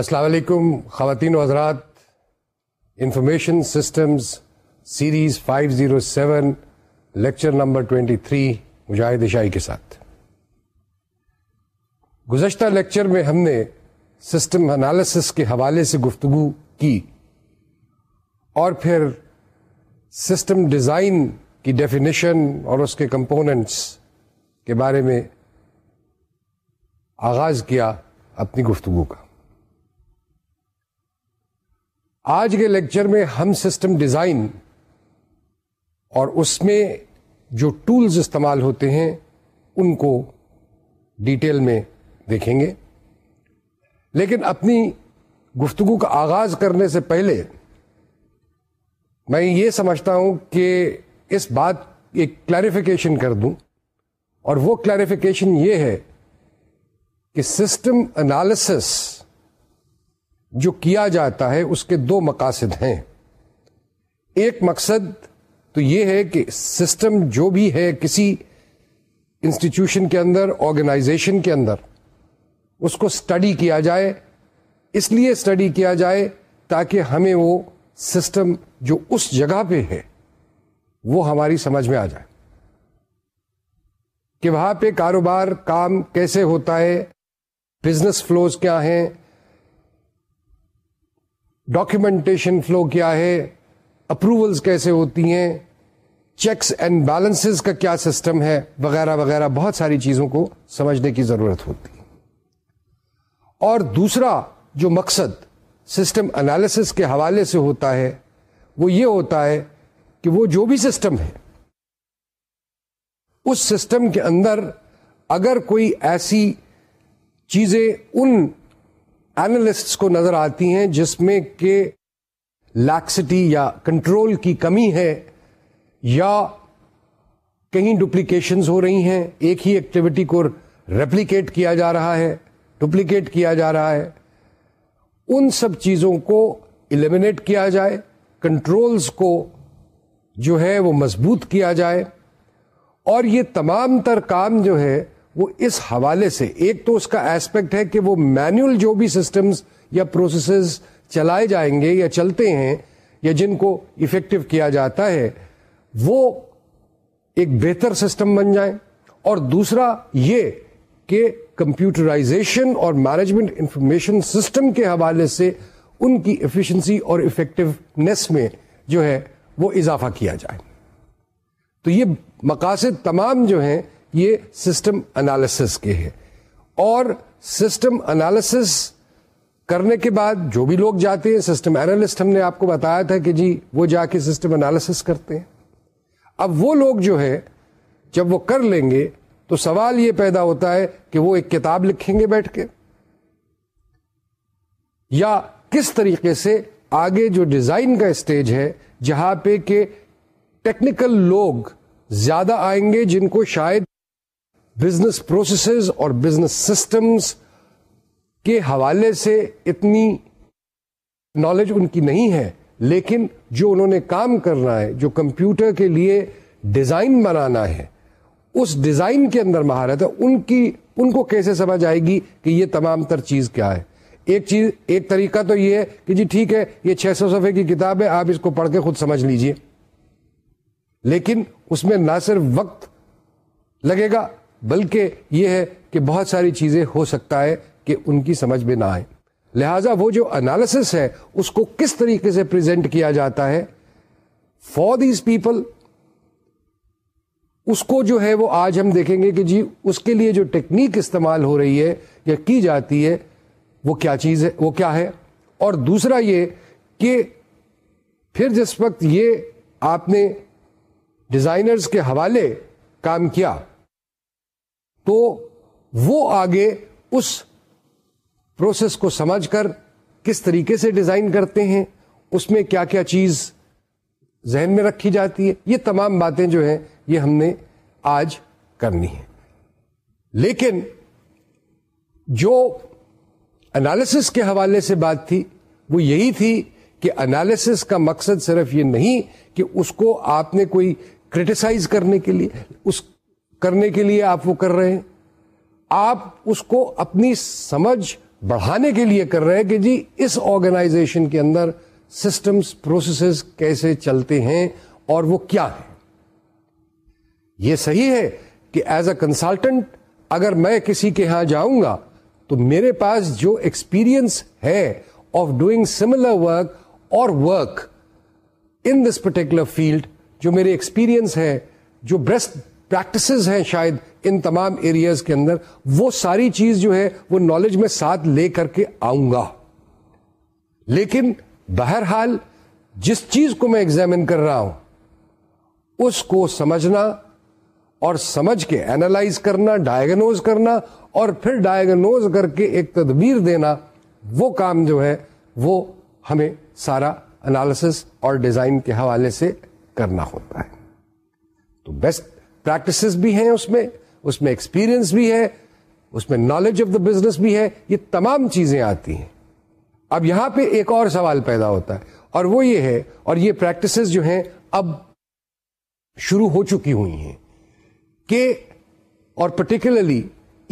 السلام علیکم خواتین و حضرات information systems series 507 zero seven lecture number 23 three Mujahid عشائی کے ساتھ گزشتہ لیکچر میں ہم نے سسٹم انالیسس کے حوالے سے گفتگو کی اور پھر سسٹم ڈیزائن کی ڈیفینیشن اور اس کے کمپوننٹس کے بارے میں آغاز کیا اپنی گفتگو کا آج کے لیکچر میں ہم سسٹم ڈیزائن اور اس میں جو ٹولز استعمال ہوتے ہیں ان کو ڈیٹیل میں دیکھیں گے لیکن اپنی گفتگو کا آغاز کرنے سے پہلے میں یہ سمجھتا ہوں کہ اس بات ایک کلیریفیکیشن کر دوں اور وہ کلیریفیکیشن یہ ہے کہ سسٹم انالسس جو کیا جاتا ہے اس کے دو مقاصد ہیں ایک مقصد تو یہ ہے کہ سسٹم جو بھی ہے کسی انسٹیٹیوشن کے اندر آرگنائزیشن کے اندر اس کو اسٹڈی کیا جائے اس لیے اسٹڈی کیا جائے تاکہ ہمیں وہ سسٹم جو اس جگہ پہ ہے وہ ہماری سمجھ میں آ جائے کہ وہاں پہ کاروبار کام کیسے ہوتا ہے بزنس فلوز کیا ہیں ڈاکیومنٹیشن فلو کیا ہے اپروولس کیسے ہوتی ہیں چیکس اینڈ بیلنس کا کیا سسٹم ہے وغیرہ وغیرہ بہت ساری چیزوں کو سمجھنے کی ضرورت ہوتی ہے اور دوسرا جو مقصد سسٹم انالیس کے حوالے سے ہوتا ہے وہ یہ ہوتا ہے کہ وہ جو بھی سسٹم ہے اس سسٹم کے اندر اگر کوئی ایسی چیزیں ان کو نظر آتی ہیں جس میں کہ لیکسٹی یا کنٹرول کی کمی ہے یا کہیں ڈپلیکیشنز ہو رہی ہیں ایک ہی ایکٹیویٹی کو ریپلیکیٹ کیا جا رہا ہے ڈپلیکیٹ کیا جا رہا ہے ان سب چیزوں کو المنیٹ کیا جائے کنٹرولز کو جو ہے وہ مضبوط کیا جائے اور یہ تمام تر کام جو ہے وہ اس حوالے سے ایک تو اس کا ایسپیکٹ ہے کہ وہ مینوئل جو بھی سسٹمز یا پروسیسز چلائے جائیں گے یا چلتے ہیں یا جن کو افیکٹو کیا جاتا ہے وہ ایک بہتر سسٹم بن جائیں اور دوسرا یہ کہ کمپیوٹرائزیشن اور مینجمنٹ انفارمیشن سسٹم کے حوالے سے ان کی ایفیشنسی اور افیکٹونیس میں جو ہے وہ اضافہ کیا جائے تو یہ مقاصد تمام جو ہیں یہ سسٹم انالیسس کے ہے اور سسٹم انالس کرنے کے بعد جو بھی لوگ جاتے ہیں سسٹم اینالسٹ ہم نے آپ کو بتایا تھا کہ جی وہ جا کے سسٹم انالیسس کرتے ہیں اب وہ لوگ جو ہے جب وہ کر لیں گے تو سوال یہ پیدا ہوتا ہے کہ وہ ایک کتاب لکھیں گے بیٹھ کے یا کس طریقے سے آگے جو ڈیزائن کا اسٹیج ہے جہاں پہ کہ ٹیکنیکل لوگ زیادہ آئیں گے جن کو شاید بزنس پروسیسز اور بزنس سسٹمز کے حوالے سے اتنی نالج ان کی نہیں ہے لیکن جو انہوں نے کام کرنا ہے جو کمپیوٹر کے لیے ڈیزائن بنانا ہے اس ڈیزائن کے اندر مہارت ہے ان کی ان کو کیسے سمجھ آئے گی کہ یہ تمام تر چیز کیا ہے ایک چیز ایک طریقہ تو یہ ہے کہ جی ٹھیک ہے یہ چھ سو صفحے کی کتاب ہے آپ اس کو پڑھ کے خود سمجھ لیجئے لیکن اس میں نہ صرف وقت لگے گا بلکہ یہ ہے کہ بہت ساری چیزیں ہو سکتا ہے کہ ان کی سمجھ میں نہ آئے لہذا وہ جو انالسس ہے اس کو کس طریقے سے پریزنٹ کیا جاتا ہے فار دیز پیپل اس کو جو ہے وہ آج ہم دیکھیں گے کہ جی اس کے لیے جو ٹیکنیک استعمال ہو رہی ہے یا کی جاتی ہے وہ کیا چیز ہے وہ کیا ہے اور دوسرا یہ کہ پھر جس وقت یہ آپ نے ڈیزائنرز کے حوالے کام کیا تو وہ آگے اس پروسیس کو سمجھ کر کس طریقے سے ڈیزائن کرتے ہیں اس میں کیا کیا چیز ذہن میں رکھی جاتی ہے یہ تمام باتیں جو ہیں یہ ہم نے آج کرنی ہے لیکن جو انالیسس کے حوالے سے بات تھی وہ یہی تھی کہ انالیسس کا مقصد صرف یہ نہیں کہ اس کو آپ نے کوئی کریٹیسائز کرنے کے لیے اس کرنے کے لیے آپ وہ کر رہے ہیں آپ اس کو اپنی سمجھ بڑھانے کے لیے کر رہے ہیں کہ جی اس آرگنائزیشن کے اندر سسٹمز پروسیسز کیسے چلتے ہیں اور وہ کیا ہے یہ صحیح ہے کہ ایز اے کنسلٹنٹ اگر میں کسی کے ہاں جاؤں گا تو میرے پاس جو ایکسپیرینس ہے آف ڈوئنگ سملر ورک اور work in this particular field جو میرے ایکسپیرئنس ہے جو بریسٹ پریکٹسز ہیں شاید ان تمام ایریاز کے اندر وہ ساری چیز جو ہے وہ نالج میں ساتھ لے کر کے آؤں گا لیکن بہرحال جس چیز کو میں ایگزامن کر رہا ہوں اس کو سمجھنا اور سمجھ کے اینالائز کرنا ڈائگنوز کرنا اور پھر ڈائگنوز کر کے ایک تدبیر دینا وہ کام جو ہے وہ ہمیں سارا انالس اور ڈیزائن کے حوالے سے کرنا ہوتا ہے تو بیسٹ پریکٹسز بھی ہیں اس میں اس میں ایکسپیرئنس بھی ہے اس میں نالج آف دا بزنس بھی ہے یہ تمام چیزیں آتی ہیں اب یہاں پہ ایک اور سوال پیدا ہوتا ہے اور وہ یہ ہے اور یہ پریکٹسز جو ہیں اب شروع ہو چکی ہوئی ہیں کہ اور particularly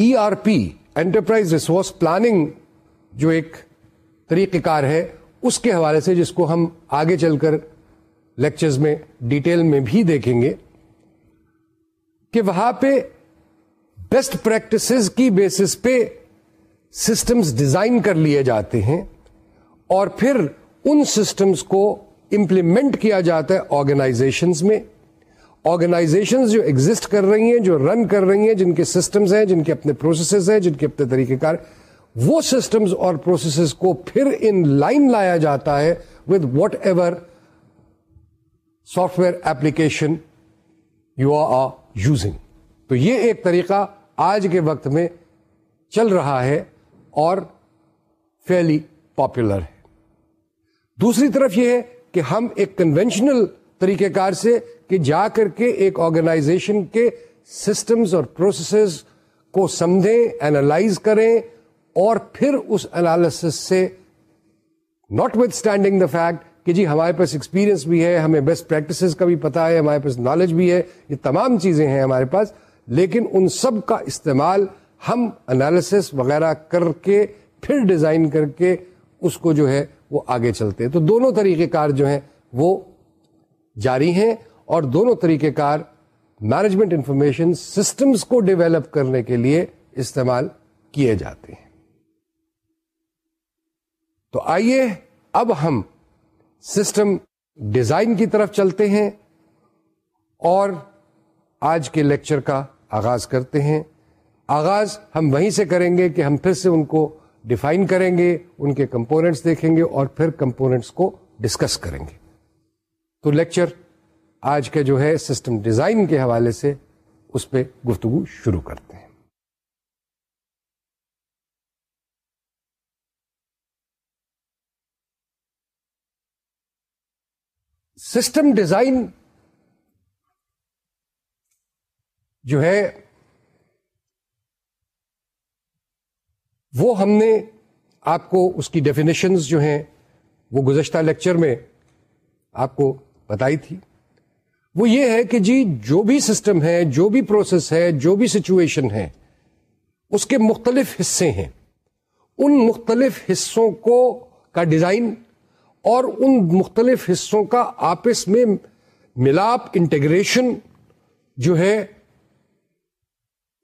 E R P enterprise resource planning جو ایک طریقہ کار ہے اس کے حوالے سے جس کو ہم آگے چل کر لیکچرز میں ڈیٹیل میں بھی دیکھیں گے کہ وہاں پہ بیسٹ پریکٹسز کی بیسس پہ سسٹمز ڈیزائن کر لیے جاتے ہیں اور پھر ان سسٹمز کو امپلیمنٹ کیا جاتا ہے آرگنائزیشنز میں آرگنائزیشنز جو ایگزٹ کر رہی ہیں جو رن کر رہی ہیں جن کے سسٹمز ہیں جن کے اپنے پروسیسز ہیں جن کے اپنے طریقہ کار وہ سسٹمز اور پروسیسز کو پھر ان لائن لایا جاتا ہے with whatever software application you are using تو یہ ایک طریقہ آج کے وقت میں چل رہا ہے اور فیلی پاپولر ہے دوسری طرف یہ ہے کہ ہم ایک کنوینشنل طریقہ کار سے کہ جا کر کے ایک آرگنائزیشن کے سسٹمز اور پروسیسز کو سمجھیں اینالائز کریں اور پھر اس اینالیس سے notwithstanding the fact کہ جی ہمارے پاس ایکسپیرینس بھی ہے ہمیں بیسٹ پریکٹسز کا بھی پتا ہے ہمارے پاس نالج بھی ہے یہ تمام چیزیں ہیں ہمارے پاس لیکن ان سب کا استعمال ہم انالیسس وغیرہ کر کے پھر ڈیزائن کر کے اس کو جو ہے وہ آگے چلتے ہیں تو دونوں طریقے کار جو ہیں وہ جاری ہیں اور دونوں طریقے کار مینجمنٹ انفارمیشن سسٹمز کو ڈیولپ کرنے کے لیے استعمال کیے جاتے ہیں تو آئیے اب ہم سسٹم ڈیزائن کی طرف چلتے ہیں اور آج کے لیکچر کا آغاز کرتے ہیں آغاز ہم وہیں سے کریں گے کہ ہم پھر سے ان کو ڈیفائن کریں گے ان کے کمپوننٹس دیکھیں گے اور پھر کمپوننٹس کو ڈسکس کریں گے تو لیکچر آج کا جو ہے سسٹم ڈیزائن کے حوالے سے اس پہ گفتگو شروع کرتے ہیں سسٹم ڈیزائن جو ہے وہ ہم نے آپ کو اس کی ڈیفینیشنز جو ہیں وہ گزشتہ لیکچر میں آپ کو بتائی تھی وہ یہ ہے کہ جی جو بھی سسٹم ہے جو بھی پروسیس ہے جو بھی سچویشن ہے اس کے مختلف حصے ہیں ان مختلف حصوں کو کا ڈیزائن اور ان مختلف حصوں کا آپس میں ملاپ انٹیگریشن جو ہے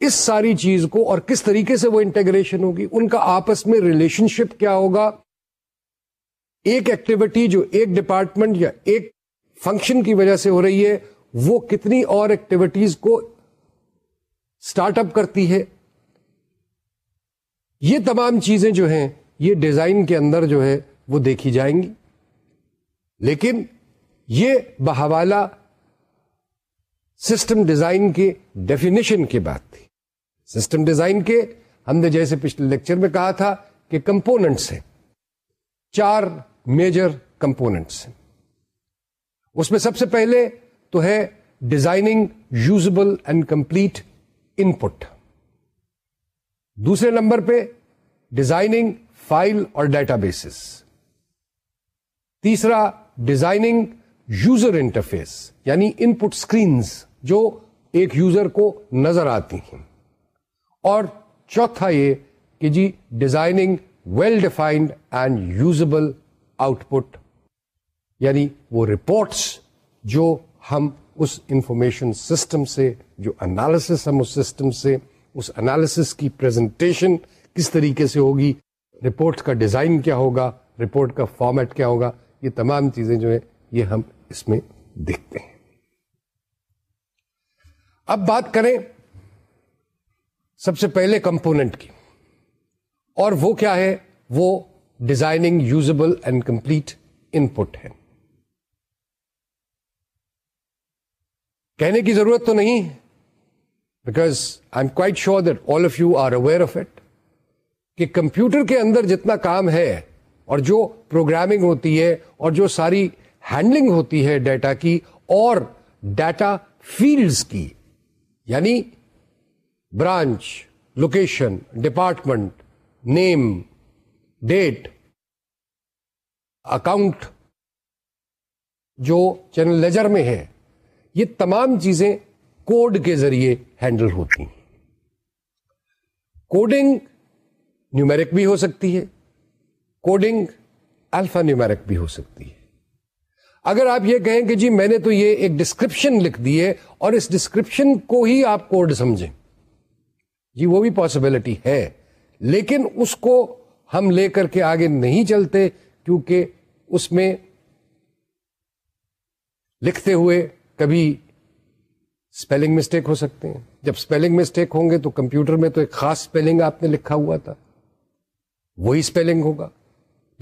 اس ساری چیز کو اور کس طریقے سے وہ انٹیگریشن ہوگی ان کا آپس میں ریلیشن شپ کیا ہوگا ایک ایکٹیویٹی جو ایک ڈپارٹمنٹ یا ایک فنکشن کی وجہ سے ہو رہی ہے وہ کتنی اور ایکٹیویٹیز کو اسٹارٹ اپ کرتی ہے یہ تمام چیزیں جو ہیں یہ ڈیزائن کے اندر جو ہے وہ دیکھی جائیں گی لیکن یہ بحوالہ سسٹم ڈیزائن کے ڈیفینیشن کی بات تھی سسٹم ڈیزائن کے ہم نے جیسے پچھلے لیکچر میں کہا تھا کہ کمپوننٹس ہیں چار میجر کمپوننٹس ہیں اس میں سب سے پہلے تو ہے designing usable and complete input دوسرے نمبر پہ ڈیزائننگ فائل اور ڈیٹا بیسز تیسرا ڈیزائننگ یوزر انٹرفیس یعنی ان پٹ اسکرینس جو ایک یوزر کو نظر آتی ہیں اور چوتھا یہ کہ جی designing well defined and usable output یعنی وہ رپورٹس جو ہم اس انفارمیشن سسٹم سے جو انالیسس ہم اس سسٹم سے اس انالیسس کی پرزنٹیشن کس طریقے سے ہوگی رپورٹ کا ڈیزائن کیا ہوگا رپورٹ کا فارمیٹ کیا ہوگا یہ تمام چیزیں جو ہیں یہ ہم اس میں دیکھتے ہیں اب بات کریں سب سے پہلے کمپوننٹ کی اور وہ کیا ہے وہ designing usable and complete input ہے کہنے کی ضرورت تو نہیں because I am quite sure that all of you are aware of it کہ کمپیوٹر کے اندر جتنا کام ہے اور جو پروگرامنگ ہوتی ہے اور جو ساری ہینڈلنگ ہوتی ہے ڈیٹا کی اور ڈیٹا فیلڈز کی یعنی branch location department name date account جو چینل لیجر میں ہے یہ تمام چیزیں کوڈ کے ذریعے ہینڈل ہوتی ہیں کوڈنگ نیومیرک بھی ہو سکتی ہے کوڈنگ الفا نیومیرک بھی ہو سکتی ہے اگر آپ یہ کہیں کہ جی میں نے تو یہ ایک ڈسکرپشن لکھ دی ہے اور اس ڈسکرپشن کو ہی آپ کوڈ سمجھیں جی وہ بھی پاسبلٹی ہے لیکن اس کو ہم لے کر کے آگے نہیں چلتے کیونکہ اس میں لکھتے ہوئے کبھی اسپیلنگ مسٹیک ہو سکتے ہیں جب اسپیلنگ مسٹیک ہوں گے تو کمپیوٹر میں تو ایک خاص اسپیلنگ آپ نے لکھا ہوا تھا وہی اسپیلنگ ہوگا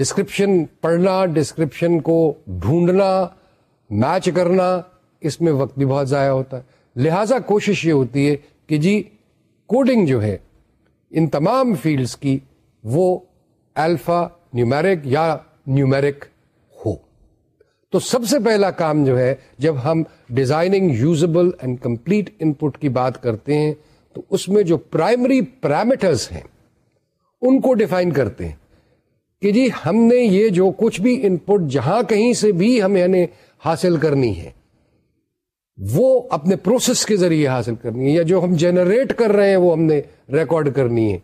ڈسکرپشن پڑھنا ڈسکرپشن کو ڈھونڈنا میچ کرنا اس میں وقت بھی بہت ضائع ہوتا ہے لہذا کوشش یہ ہوتی ہے کہ جی کوڈنگ جو ہے ان تمام فیلڈس کی وہ الفا نیومیرک یا نیومیرک ہو تو سب سے پہلا کام جو ہے جب ہم designing usable and complete input کی بات کرتے ہیں تو اس میں جو پرائمری پیرامیٹرز ہیں ان کو ڈیفائن کرتے ہیں کہ جی ہم نے یہ جو کچھ بھی ان پٹ جہاں کہیں سے بھی ہمیں حاصل کرنی ہے وہ اپنے پروسیس کے ذریعے حاصل کرنی ہے یا جو ہم جنریٹ کر رہے ہیں وہ ہم نے ریکارڈ کرنی ہے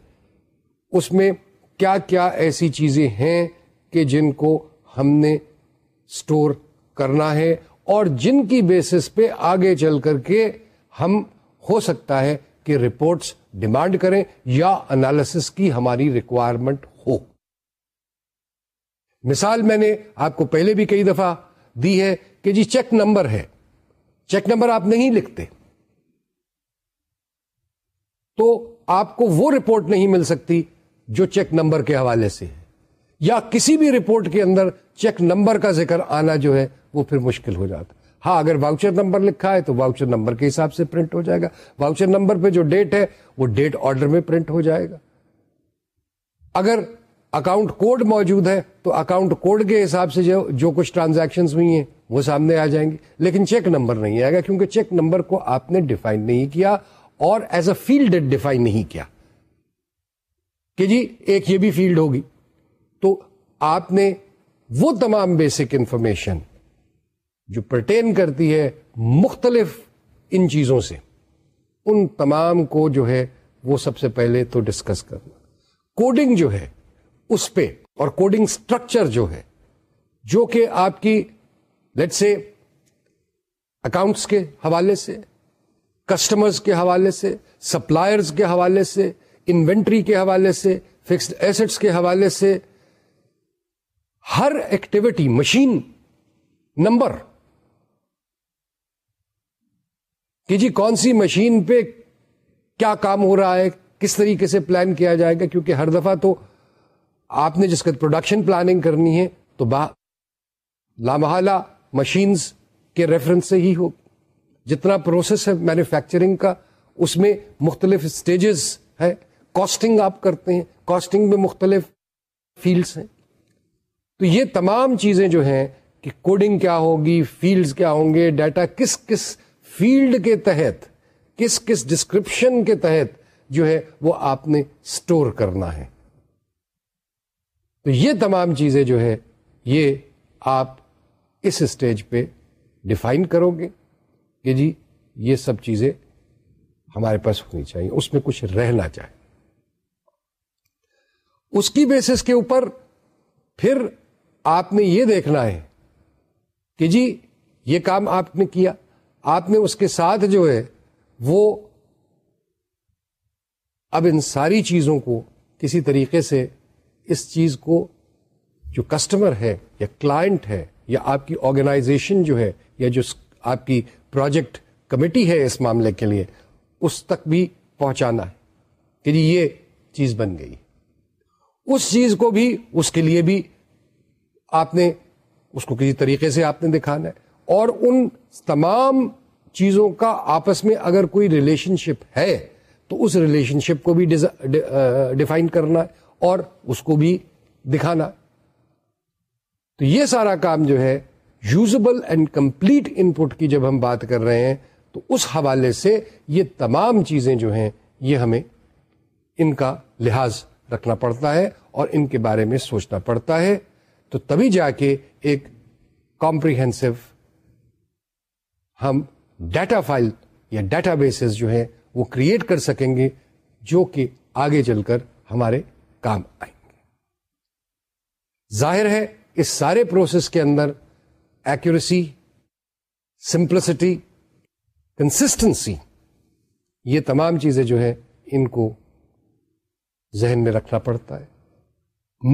اس میں کیا کیا ایسی چیزیں ہیں کہ جن کو ہم نے سٹور کرنا ہے اور جن کی بیسس پہ آگے چل کر کے ہم ہو سکتا ہے کہ رپورٹس ڈیمانڈ کریں یا انالسس کی ہماری ریکوائرمنٹ ہو مثال میں نے آپ کو پہلے بھی کئی دفعہ دی ہے کہ جی چیک نمبر ہے چیک نمبر آپ نہیں لکھتے تو آپ کو وہ رپورٹ نہیں مل سکتی جو چیک نمبر کے حوالے سے ہے یا کسی بھی رپورٹ کے اندر چیک نمبر کا ذکر آنا جو ہے وہ پھر مشکل ہو جاتا ہاں اگر واؤچر نمبر لکھا ہے تو واؤچر نمبر کے حساب سے پرنٹ ہو جائے گا واؤچر نمبر پہ جو ڈیٹ ہے وہ ڈیٹ آرڈر میں پرنٹ ہو جائے گا اگر اکاؤنٹ کوڈ موجود ہے تو اکاؤنٹ کوڈ کے حساب سے جو جو کچھ ٹرانزیکشنز ہوئی ہیں وہ سامنے آ جائیں گے لیکن چیک نمبر نہیں آئے گا کیونکہ چیک نمبر کو آپ نے ڈیفائن نہیں کیا اور ایز اے فیلڈ ڈیفائن نہیں کیا کہ جی ایک یہ بھی فیلڈ ہوگی تو آپ نے وہ تمام بیسک انفارمیشن جو پرٹین کرتی ہے مختلف ان چیزوں سے ان تمام کو جو ہے وہ سب سے پہلے تو ڈسکس کرنا کوڈنگ جو ہے اس پہ اور کوڈنگ اسٹرکچر جو ہے جو کہ آپ کی لیٹ سے اکاؤنٹس کے حوالے سے کسٹمرز کے حوالے سے سپلائرز کے حوالے سے انوینٹری کے حوالے سے فکسڈ ایسٹس کے حوالے سے ہر ایکٹیویٹی مشین نمبر کہ جی کون سی مشین پہ کیا کام ہو رہا ہے کس طریقے سے پلان کیا جائے گا کیونکہ ہر دفعہ تو آپ نے جس کا پروڈکشن پلاننگ کرنی ہے تو با لامحالہ مشینز کے ریفرنس سے ہی ہوگی جتنا پروسیس ہے مینوفیکچرنگ کا اس میں مختلف اسٹیجز ہے کاسٹنگ آپ کرتے ہیں کاسٹنگ میں مختلف فیلڈس ہیں تو یہ تمام چیزیں جو ہیں کہ کوڈنگ کیا ہوگی فیلڈز کیا ہوں گے ڈیٹا کس کس فیلڈ کے تحت کس کس ڈسکرپشن کے تحت جو ہے وہ آپ نے سٹور کرنا ہے تو یہ تمام چیزیں جو ہے یہ آپ اس اسٹیج پہ ڈیفائن کرو گے کہ جی یہ سب چیزیں ہمارے پاس ہونی چاہیے اس میں کچھ رہنا چاہیے اس کی بیسس کے اوپر پھر آپ نے یہ دیکھنا ہے کہ جی یہ کام آپ نے کیا آپ نے اس کے ساتھ جو ہے وہ اب ان ساری چیزوں کو کسی طریقے سے اس چیز کو جو کسٹمر ہے یا کلائنٹ ہے یا آپ کی آرگنائزیشن جو ہے یا جو آپ کی پروجیکٹ کمیٹی ہے اس معاملے کے لیے اس تک بھی پہنچانا ہے کہ جی یہ چیز بن گئی اس چیز کو بھی اس کے لیے بھی آپ نے اس کو کسی طریقے سے آپ نے دکھانا ہے اور ان تمام چیزوں کا آپس میں اگر کوئی ریلیشن شپ ہے تو اس ریلیشن شپ کو بھی ڈیفائن کرنا ہے اور اس کو بھی دکھانا تو یہ سارا کام جو ہے usable and complete input کی جب ہم بات کر رہے ہیں تو اس حوالے سے یہ تمام چیزیں جو ہیں یہ ہمیں ان کا لحاظ رکھنا پڑتا ہے اور ان کے بارے میں سوچنا پڑتا ہے تو تبھی جا کے ایک کمپریہنسو ہم ڈیٹا فائل یا ڈیٹا بیسز جو ہے وہ کریٹ کر سکیں گے جو کہ آگے چل کر ہمارے کام آئیں گے ظاہر ہے اس سارے پروسیس کے اندر ایکوریسی سمپلسٹی کنسٹنسی یہ تمام چیزیں جو ہیں ان کو ذہن میں رکھنا پڑتا ہے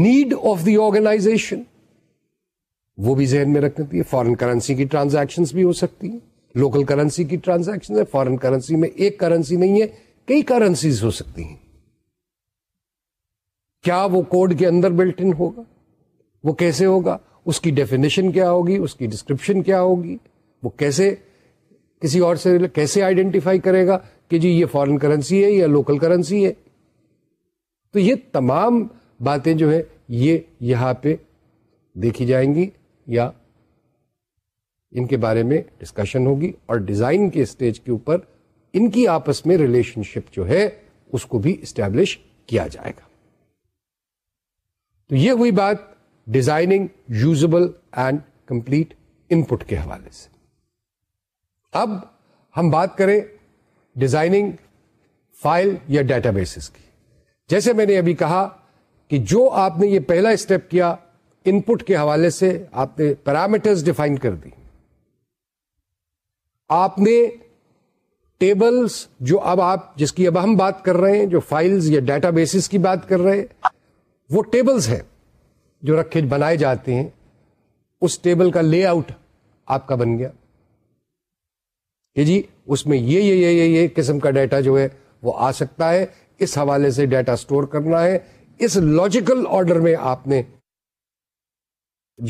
نیڈ آف دی آرگنائزیشن وہ بھی ذہن میں رکھنی دیتی ہے فارن کرنسی کی ٹرانزیکشنز بھی ہو سکتی ہیں لوکل کرنسی کی ٹرانزیکشن فارن کرنسی میں ایک کرنسی نہیں ہے کئی کرنسیز ہو سکتی ہیں کیا وہ کوڈ کے اندر بلٹ ان ہوگا وہ کیسے ہوگا اس کی ڈیفینیشن کیا ہوگی اس کی ڈسکرپشن کیا ہوگی وہ کیسے کسی اور سے کیسے آئیڈینٹیفائی کرے گا کہ جی یہ فارن کرنسی ہے یا لوکل کرنسی ہے تو یہ تمام باتیں جو ہے یہ یہاں پہ دیکھی جائیں گی یا ان کے بارے میں ڈسکشن ہوگی اور ڈیزائن کے اسٹیج کے اوپر ان کی آپس میں ریلیشن شپ جو ہے اس کو بھی اسٹیبلش کیا جائے گا تو یہ ہوئی بات designing usable and complete input کے حوالے سے اب ہم بات کریں ڈیزائننگ فائل یا ڈیٹا بیسز کی جیسے میں نے ابھی کہا کہ جو آپ نے یہ پہلا اسٹیپ کیا ان پٹ کے حوالے سے آپ نے پیرامیٹرز ڈیفائن کر دی آپ نے ٹیبلز جو اب آپ جس کی اب ہم بات کر رہے ہیں جو فائلز یا ڈیٹا بیسز کی بات کر رہے ہیں وہ ٹیبلز ہیں جو رکھے بنائے جاتے ہیں اس ٹیبل کا لے آؤٹ آپ کا بن گیا کہ جی اس میں یہ یہ یہ یہ قسم کا ڈیٹا جو ہے وہ آ سکتا ہے اس حوالے سے ڈیٹا سٹور کرنا ہے اس لاجیکل آرڈر میں آپ نے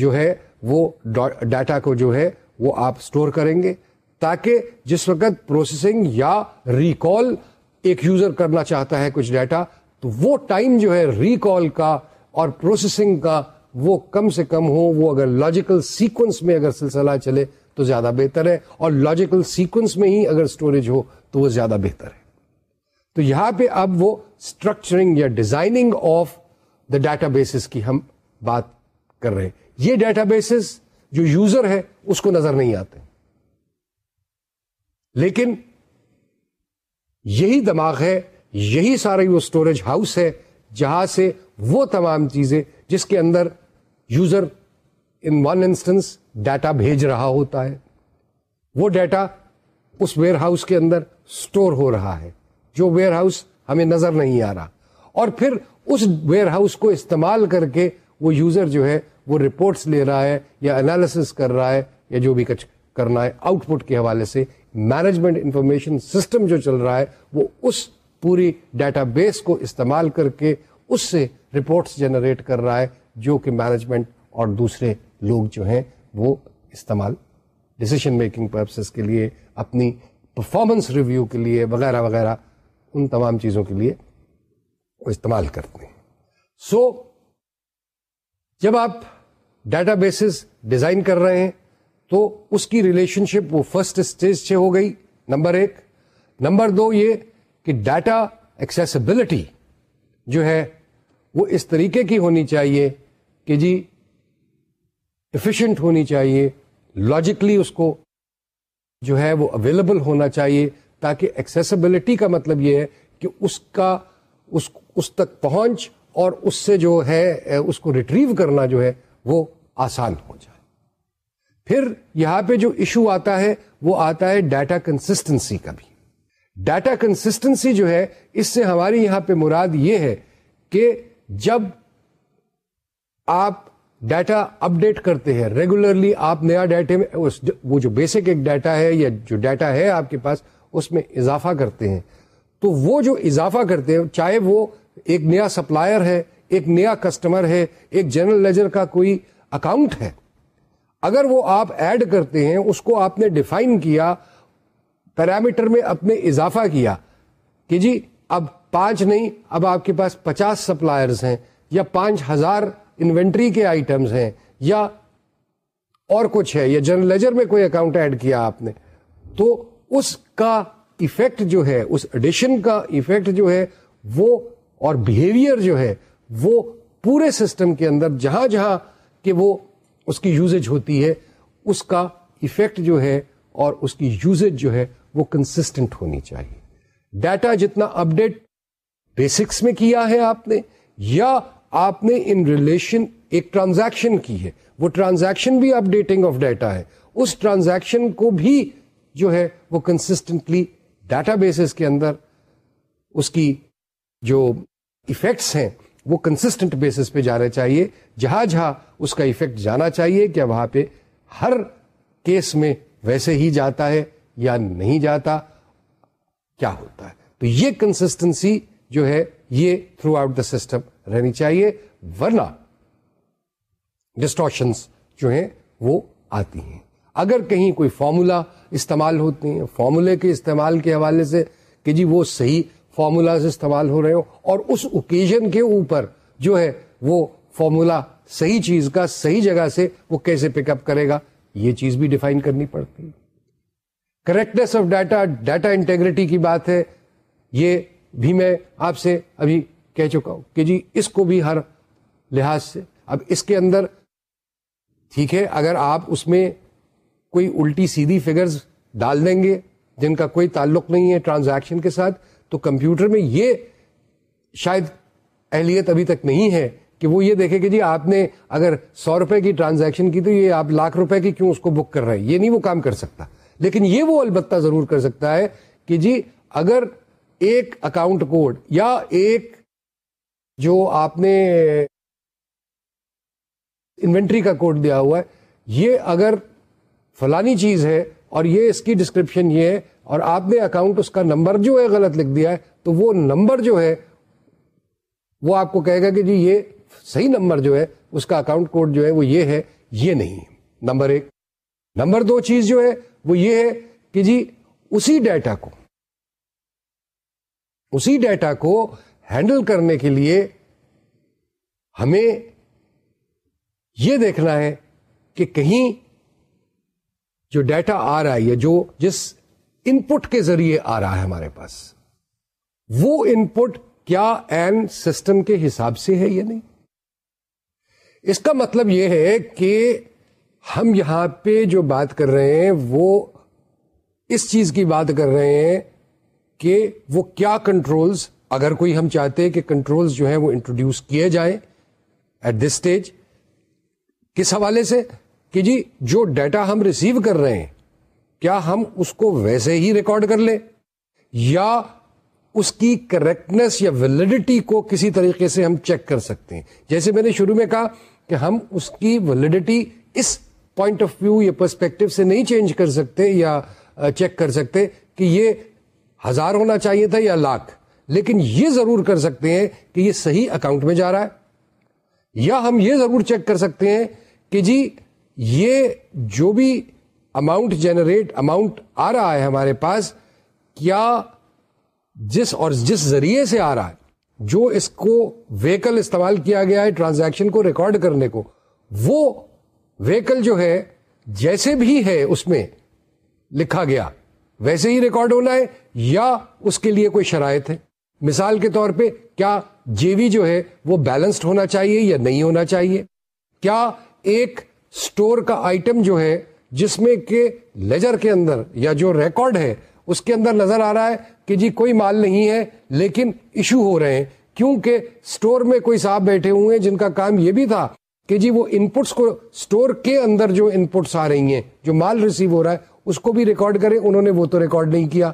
جو ہے وہ ڈیٹا کو جو ہے وہ آپ سٹور کریں گے تاکہ جس وقت پروسیسنگ یا ریکال ایک یوزر کرنا چاہتا ہے کچھ ڈیٹا تو وہ ٹائم جو ہے ریکال کا اور پروسیسنگ کا وہ کم سے کم ہو وہ اگر لاجیکل سیکوینس میں اگر سلسلہ چلے تو زیادہ بہتر ہے اور لاجیکل سیکوینس میں ہی اگر اسٹوریج ہو تو وہ زیادہ بہتر ہے تو یہاں پہ اب وہ اسٹرکچرنگ یا designing of the databases کی ہم بات کر رہے ہیں یہ ڈیٹا بیسز جو یوزر ہے اس کو نظر نہیں آتے لیکن یہی دماغ ہے یہی ساری وہ اسٹوریج ہاؤس ہے جہاں سے وہ تمام چیزیں جس کے اندر user in one instance data بھیج رہا ہوتا ہے وہ ڈیٹا اس ویئر ہاؤس کے اندر اسٹور ہو رہا ہے جو ویئر ہاؤس ہمیں نظر نہیں آ رہا اور پھر اس ویئر ہاؤس کو استعمال کر کے وہ یوزر جو ہے وہ رپورٹس لے رہا ہے یا انالیسس کر رہا ہے یا جو بھی کچھ کرنا ہے آؤٹ پٹ کے حوالے سے مینجمنٹ انفارمیشن سسٹم جو چل رہا ہے وہ اس پوری ڈیٹا بیس کو استعمال کر کے اس سے رپورٹس جنریٹ کر رہا ہے جو کہ مینجمنٹ اور دوسرے لوگ جو ہیں وہ استعمال ڈسیشن میکنگ پرپسز کے لیے اپنی پرفارمنس ریویو کے لیے وغیرہ وغیرہ ان تمام چیزوں کے لیے وہ استعمال کرتے ہیں سو so, جب آپ ڈیٹا بیسز ڈیزائن کر رہے ہیں تو اس کی ریلیشن شپ وہ فرسٹ اسٹیج سے ہو گئی نمبر ایک نمبر دو یہ کہ ڈیٹا ایکسیسبلٹی جو ہے وہ اس طریقے کی ہونی چاہیے کہ جی ایفیشینٹ ہونی چاہیے لاجکلی اس کو جو ہے وہ اویلیبل ہونا چاہیے تاکہ ایکسیسبلٹی کا مطلب یہ ہے کہ اس کا اس اس تک پہنچ اور اس سے جو ہے اس کو ریٹریو کرنا جو ہے وہ آسان ہو جائے پھر یہاں پہ جو ایشو آتا ہے وہ آتا ہے ڈیٹا کنسسٹنسی کا بھی ڈیٹا کنسٹنسی جو ہے اس سے ہماری یہاں پہ مراد یہ ہے کہ جب آپ ڈیٹا اپ ڈیٹ کرتے ہیں ریگولرلی آپ نیا ڈیٹے ڈیٹا ہے یا جو ڈیٹا ہے آپ کے پاس اس میں اضافہ کرتے ہیں تو وہ جو اضافہ کرتے ہیں چاہے وہ ایک نیا سپلائر ہے ایک نیا کسٹمر ہے ایک جنرل لیجر کا کوئی اکاؤنٹ ہے اگر وہ آپ ایڈ کرتے ہیں اس کو آپ نے ڈیفائن کیا پیرامیٹر میں اپنے اضافہ کیا کہ جی اب پانچ نہیں اب آپ کے پاس پچاس سپلائرز ہیں یا پانچ ہزار انوینٹری کے آئٹمس ہیں یا اور کچھ ہے یا جنرل لیجر میں کوئی اکاؤنٹ ایڈ کیا آپ نے تو اس کا ایفیکٹ جو ہے اس ایڈیشن کا ایفیکٹ جو ہے وہ اور بہیویئر جو ہے وہ پورے سسٹم کے اندر جہاں جہاں کہ وہ اس کی یوزیج ہوتی ہے اس کا ایفیکٹ جو ہے اور اس کی یوزیج جو ہے وہ کنسسٹنٹ ہونی چاہیے ڈیٹا جتنا اپڈیٹ بیسکس میں کیا ہے آپ نے یا آپ نے ان ریلیشن ایک ٹرانزیکشن کی ہے وہ ٹرانزیکشن بھی اپڈیٹنگ آف ڈیٹا ہے اس ٹرانزیکشن کو بھی جو ہے وہ کنسٹنٹلی ڈیٹا بیسز کے اندر اس کی جو افیکٹس ہیں وہ کنسٹنٹ بیسس پہ جانا چاہیے جہاں جہاں اس کا افیکٹ جانا چاہیے کیا وہاں پہ ہر کیس میں ویسے ہی جاتا ہے یا نہیں جاتا کیا ہوتا ہے تو یہ کنسٹنسی جو ہے یہ تھرو آؤٹ دا سسٹم رہنی چاہیے ورنہ ڈسٹوشنس جو ہیں وہ آتی ہیں اگر کہیں کوئی فارمولا استعمال ہوتے ہیں فارمولے کے استعمال کے حوالے سے کہ جی وہ صحیح فارمولا سے استعمال ہو رہے ہو اور اس اوکیزن کے اوپر جو ہے وہ فارمولا صحیح چیز کا صحیح جگہ سے وہ کیسے پک اپ کرے گا یہ چیز بھی ڈیفائن کرنی پڑتی ہے correctness of data data integrity کی بات ہے یہ بھی میں آپ سے ابھی کہہ چکا ہوں کہ جی اس کو بھی ہر لحاظ سے اب اس کے اندر ٹھیک ہے اگر آپ اس میں کوئی الٹی سیدھی فگرز ڈال دیں گے جن کا کوئی تعلق نہیں ہے ٹرانزیکشن کے ساتھ تو کمپیوٹر میں یہ شاید اہلیت ابھی تک نہیں ہے کہ وہ یہ دیکھے کہ جی آپ نے اگر سو روپے کی ٹرانزیکشن کی تو یہ آپ لاکھ روپے کی کیوں اس کو بک کر رہے ہیں یہ نہیں وہ کام کر سکتا لیکن یہ وہ البتہ ضرور کر سکتا ہے کہ جی اگر ایک اکاؤنٹ کوڈ یا ایک جو آپ نے انوینٹری کا کوڈ دیا ہوا ہے یہ اگر فلانی چیز ہے اور یہ اس کی ڈسکرپشن یہ ہے اور آپ نے اکاؤنٹ اس کا نمبر جو ہے غلط لکھ دیا ہے تو وہ نمبر جو ہے وہ آپ کو کہے گا کہ جی یہ صحیح نمبر جو ہے اس کا اکاؤنٹ کوڈ جو ہے وہ یہ ہے یہ نہیں نمبر ایک نمبر دو چیز جو ہے وہ یہ ہے کہ جی اسی ڈیٹا کو اسی ڈیٹا کو ہینڈل کرنے کے لیے ہمیں یہ دیکھنا ہے کہ کہیں جو ڈیٹا آ رہا ہے جو جس ان پٹ کے ذریعے آ رہا ہے ہمارے پاس وہ ان پٹ کیا این سسٹم کے حساب سے ہے یا نہیں اس کا مطلب یہ ہے کہ ہم یہاں پہ جو بات کر رہے ہیں وہ اس چیز کی بات کر رہے ہیں کہ وہ کیا کنٹرولز اگر کوئی ہم چاہتے ہیں کہ کنٹرولز جو ہیں وہ انٹروڈیوس کیے جائیں ایٹ دس اسٹیج کس حوالے سے کہ جی جو ڈیٹا ہم ریسیو کر رہے ہیں کیا ہم اس کو ویسے ہی ریکارڈ کر لیں یا اس کی کریکٹنیس یا ویلڈیٹی کو کسی طریقے سے ہم چیک کر سکتے ہیں جیسے میں نے شروع میں کہا کہ ہم اس کی ویلڈیٹی اس پوائنٹ آف ویو یا پرسپیکٹو سے نہیں چینج کر سکتے یا چیک کر سکتے کہ یہ ہزار ہونا چاہیے تھا یا لاکھ لیکن یہ ضرور کر سکتے ہیں کہ یہ صحیح اکاؤنٹ میں جا رہا ہے یا ہم یہ ضرور چیک کر سکتے ہیں کہ جی یہ جو بھی اماؤنٹ جنریٹ اماؤنٹ آ رہا ہے ہمارے پاس کیا جس اور جس ذریعے سے آ رہا ہے جو اس کو ویکل استعمال کیا گیا ہے ٹرانزیکشن کو ریکارڈ کرنے کو وہ ویکل جو ہے جیسے بھی ہے اس میں لکھا گیا ویسے ہی ریکارڈ ہونا ہے یا اس کے لیے کوئی شرائط ہے مثال کے طور پہ کیا جیوی جو ہے وہ بیلنسڈ ہونا چاہیے یا نہیں ہونا چاہیے کیا ایک سٹور کا آئٹم جو ہے جس میں کہ لیجر کے اندر یا جو ریکارڈ ہے اس کے اندر نظر آ رہا ہے کہ جی کوئی مال نہیں ہے لیکن ایشو ہو رہے ہیں کیونکہ سٹور میں کوئی صاحب بیٹھے ہوئے ہیں جن کا کام یہ بھی تھا کہ جی وہ انپٹس کو اسٹور کے اندر جو پٹس آ رہی ہیں جو مال ریسیو ہو رہا ہے اس کو بھی ریکارڈ کرے وہ تو ریکارڈ نہیں کیا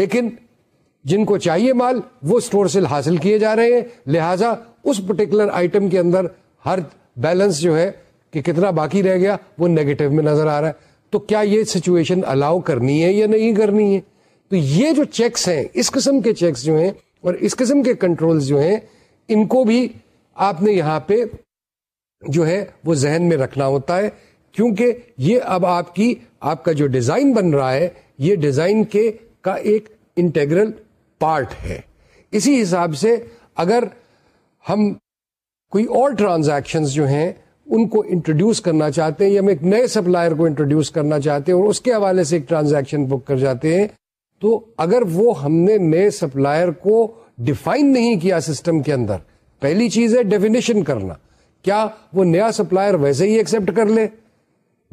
لیکن جن کو چاہیے مال وہ اسٹور سے حاصل کیے جا رہے ہیں لہٰذا اس پرٹیکولر آئٹم کے اندر ہر بیلنس جو ہے کہ کتنا باقی رہ گیا وہ نیگیٹو میں نظر آ رہا ہے تو کیا یہ سچویشن الاؤ کرنی ہے یا نہیں کرنی ہے تو یہ جو چیکس ہیں اس قسم کے چیکس جو ہیں اور اس قسم کے کنٹرولز جو ہیں ان کو بھی آپ نے یہاں پہ جو ہے وہ ذہن میں رکھنا ہوتا ہے کیونکہ یہ اب آپ کی آپ کا جو ڈیزائن بن رہا ہے یہ ڈیزائن کے کا ایک انٹیگرل پارٹ ہے اسی حساب سے اگر ہم کوئی اور ٹرانزیکشن جو ہیں ان کو انٹروڈیوس کرنا چاہتے ہیں یا ہم ایک نئے سپلائر کو انٹروڈیوس کرنا چاہتے ہیں اور اس کے حوالے سے ایک ٹرانزیکشن بک کر جاتے ہیں تو اگر وہ ہم نے نئے سپلائر کو ڈیفائن نہیں کیا سسٹم کے اندر پہلی چیز ہے ڈیفینیشن کرنا کیا وہ نیا سپلائر ویسے ہی ایکسپٹ کر لے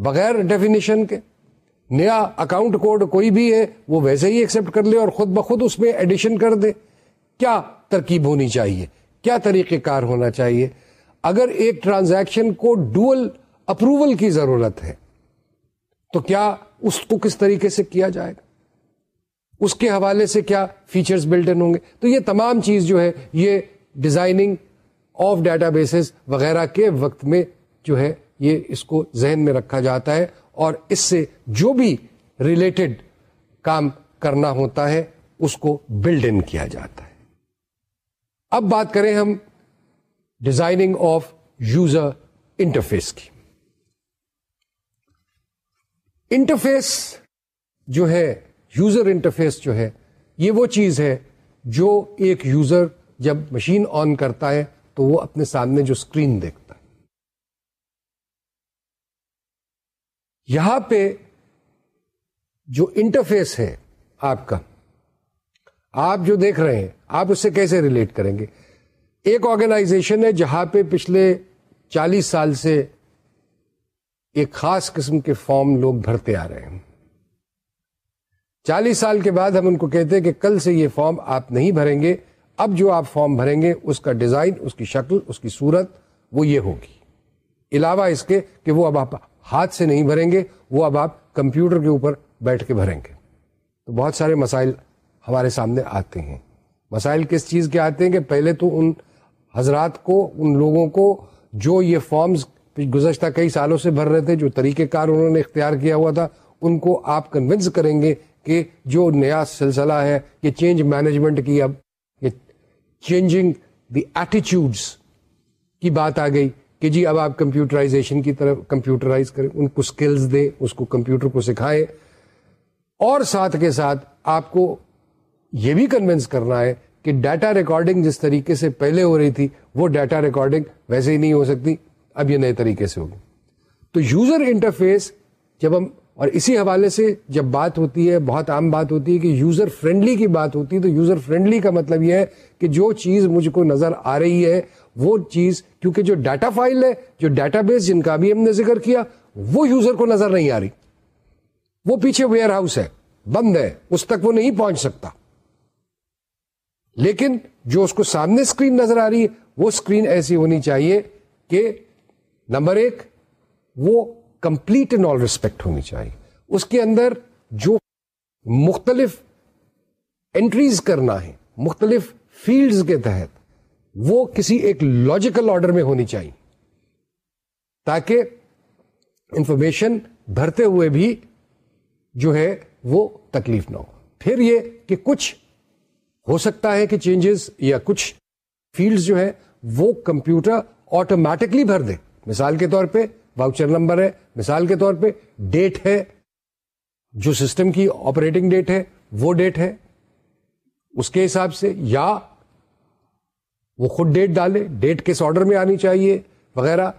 بغیر ڈیفینیشن کے نیا اکاؤنٹ کوڈ کوئی بھی ہے وہ ویسے ہی ایکسپٹ کر لے اور خود بخود اس میں ایڈیشن کر دے کیا ترکیب ہونی چاہیے کیا طریقہ کار ہونا چاہیے اگر ایک ٹرانزیکشن کو ڈوئل اپروول کی ضرورت ہے تو کیا اس کو کس طریقے سے کیا جائے گا اس کے حوالے سے کیا فیچرز بلڈ ان ہوں گے تو یہ تمام چیز جو ہے یہ ڈیزائننگ آف ڈیٹا بیسز وغیرہ کے وقت میں جو ہے یہ اس کو ذہن میں رکھا جاتا ہے اور اس سے جو بھی ریلیٹڈ کام کرنا ہوتا ہے اس کو بلڈ ان کیا جاتا ہے اب بات کریں ہم ڈیزائننگ آف یوزر انٹرفیس کی انٹرفیس جو ہے یوزر انٹرفیس جو ہے یہ وہ چیز ہے جو ایک یوزر جب مشین آن کرتا ہے تو وہ اپنے سامنے جو اسکرین دیکھتا ہے یہاں پہ جو انٹرفیس ہے آپ کا آپ جو دیکھ رہے ہیں آپ اس سے کیسے ریلیٹ کریں گے ایک آرگنائزیشن ہے جہاں پہ پچھلے چالیس سال سے ایک خاص قسم کے فارم لوگ بھرتے آ رہے ہیں چالیس سال کے بعد ہم ان کو کہتے ہیں کہ کل سے یہ فارم آپ نہیں بھریں گے اب جو آپ فارم بھریں گے اس کا ڈیزائن اس کی شکل اس کی صورت وہ یہ ہوگی علاوہ اس کے کہ وہ اب آپ ہاتھ سے نہیں بھریں گے وہ اب آپ کمپیوٹر کے اوپر بیٹھ کے بھریں گے تو بہت سارے مسائل ہمارے سامنے آتے ہیں مسائل کس چیز کے آتے ہیں کہ پہلے تو ان حضرات کو ان لوگوں کو جو یہ فارمز گزشتہ کئی سالوں سے بھر رہے تھے جو طریقہ کار انہوں نے اختیار کیا ہوا تھا ان کو آپ کنونس کریں گے کہ جو نیا سلسلہ ہے یہ چینج مینجمنٹ کی اب چینجنگ دی ایٹیچیوڈس کی بات آ گئی کہ جی اب آپ کمپیوٹرائزیشن کی طرف کمپیوٹرائز کریں ان کو دیں اس کو کمپیوٹر کو سکھائیں اور ساتھ کے ساتھ آپ کو یہ بھی کنوینس کرنا ہے کہ ڈیٹا ریکارڈنگ جس طریقے سے پہلے ہو رہی تھی وہ ڈیٹا ریکارڈنگ ویسے ہی نہیں ہو سکتی اب یہ نئے طریقے سے ہوگی تو یوزر انٹرفیس جب ہم اور اسی حوالے سے جب بات ہوتی ہے بہت عام بات ہوتی ہے کہ یوزر فرینڈلی کی بات ہوتی ہے تو یوزر فرینڈلی کا مطلب یہ ہے کہ جو چیز مجھ کو نظر آ رہی ہے وہ چیز کیونکہ جو ڈیٹا فائل ہے جو ڈیٹا بیس جن کا بھی ہم نے ذکر کیا وہ یوزر کو نظر نہیں آ رہی وہ پیچھے ویئر ہاؤس ہے بند ہے اس تک وہ نہیں پہنچ سکتا لیکن جو اس کو سامنے اسکرین نظر آ رہی ہے وہ اسکرین ایسی ہونی چاہیے کہ نمبر ایک وہ کمپلیٹ ان آل ریسپیکٹ ہونی چاہیے اس کے اندر جو مختلف انٹریز کرنا ہے مختلف فیلڈز کے تحت وہ کسی ایک لاجیکل آرڈر میں ہونی چاہیے تاکہ انفارمیشن بھرتے ہوئے بھی جو ہے وہ تکلیف نہ ہو پھر یہ کہ کچھ ہو سکتا ہے کہ چینجز یا کچھ فیلڈز جو ہے وہ کمپیوٹر آٹومیٹکلی بھر دے مثال کے طور پہ واؤچر نمبر ہے مثال کے طور پہ ڈیٹ ہے جو سسٹم کی آپریٹنگ ڈیٹ ہے وہ ڈیٹ ہے اس کے حساب سے یا وہ خود ڈیٹ ڈالے ڈیٹ کس آرڈر میں آنی چاہیے وغیرہ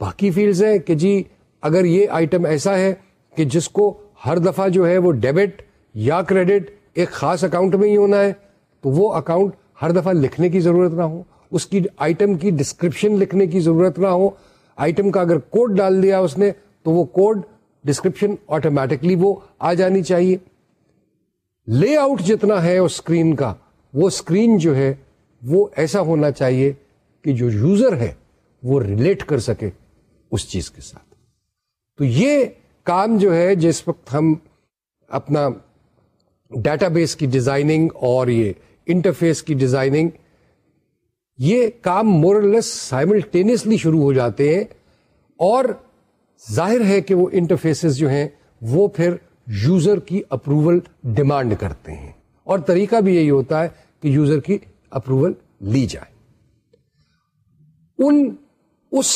باقی فیلڈز ہیں کہ جی اگر یہ آئٹم ایسا ہے کہ جس کو ہر دفعہ جو ہے وہ ڈیبٹ یا کریڈٹ ایک خاص اکاؤنٹ میں ہی ہونا ہے تو وہ اکاؤنٹ ہر دفعہ لکھنے کی ضرورت نہ ہو اس کی آئٹم کی ڈسکرپشن لکھنے کی ضرورت نہ ہو آئٹم کا اگر کوڈ ڈال دیا اس نے تو وہ کوڈ ڈسکرپشن آٹومیٹکلی وہ آ جانی چاہیے لے آؤٹ جتنا ہے اس اسکرین کا وہ اسکرین جو ہے وہ ایسا ہونا چاہیے کہ جو یوزر ہے وہ ریلیٹ کر سکے اس چیز کے ساتھ تو یہ کام جو ہے جس وقت ہم اپنا ڈیٹا بیس کی ڈیزائننگ اور یہ انٹرفیس کی ڈیزائننگ یہ کام مورلس سائملٹینسلی شروع ہو جاتے ہیں اور ظاہر ہے کہ وہ انٹرفیس جو ہیں وہ پھر یوزر کی اپروول ڈیمانڈ کرتے ہیں اور طریقہ بھی یہی ہوتا ہے کہ یوزر کی اپروول لی جائے ان اس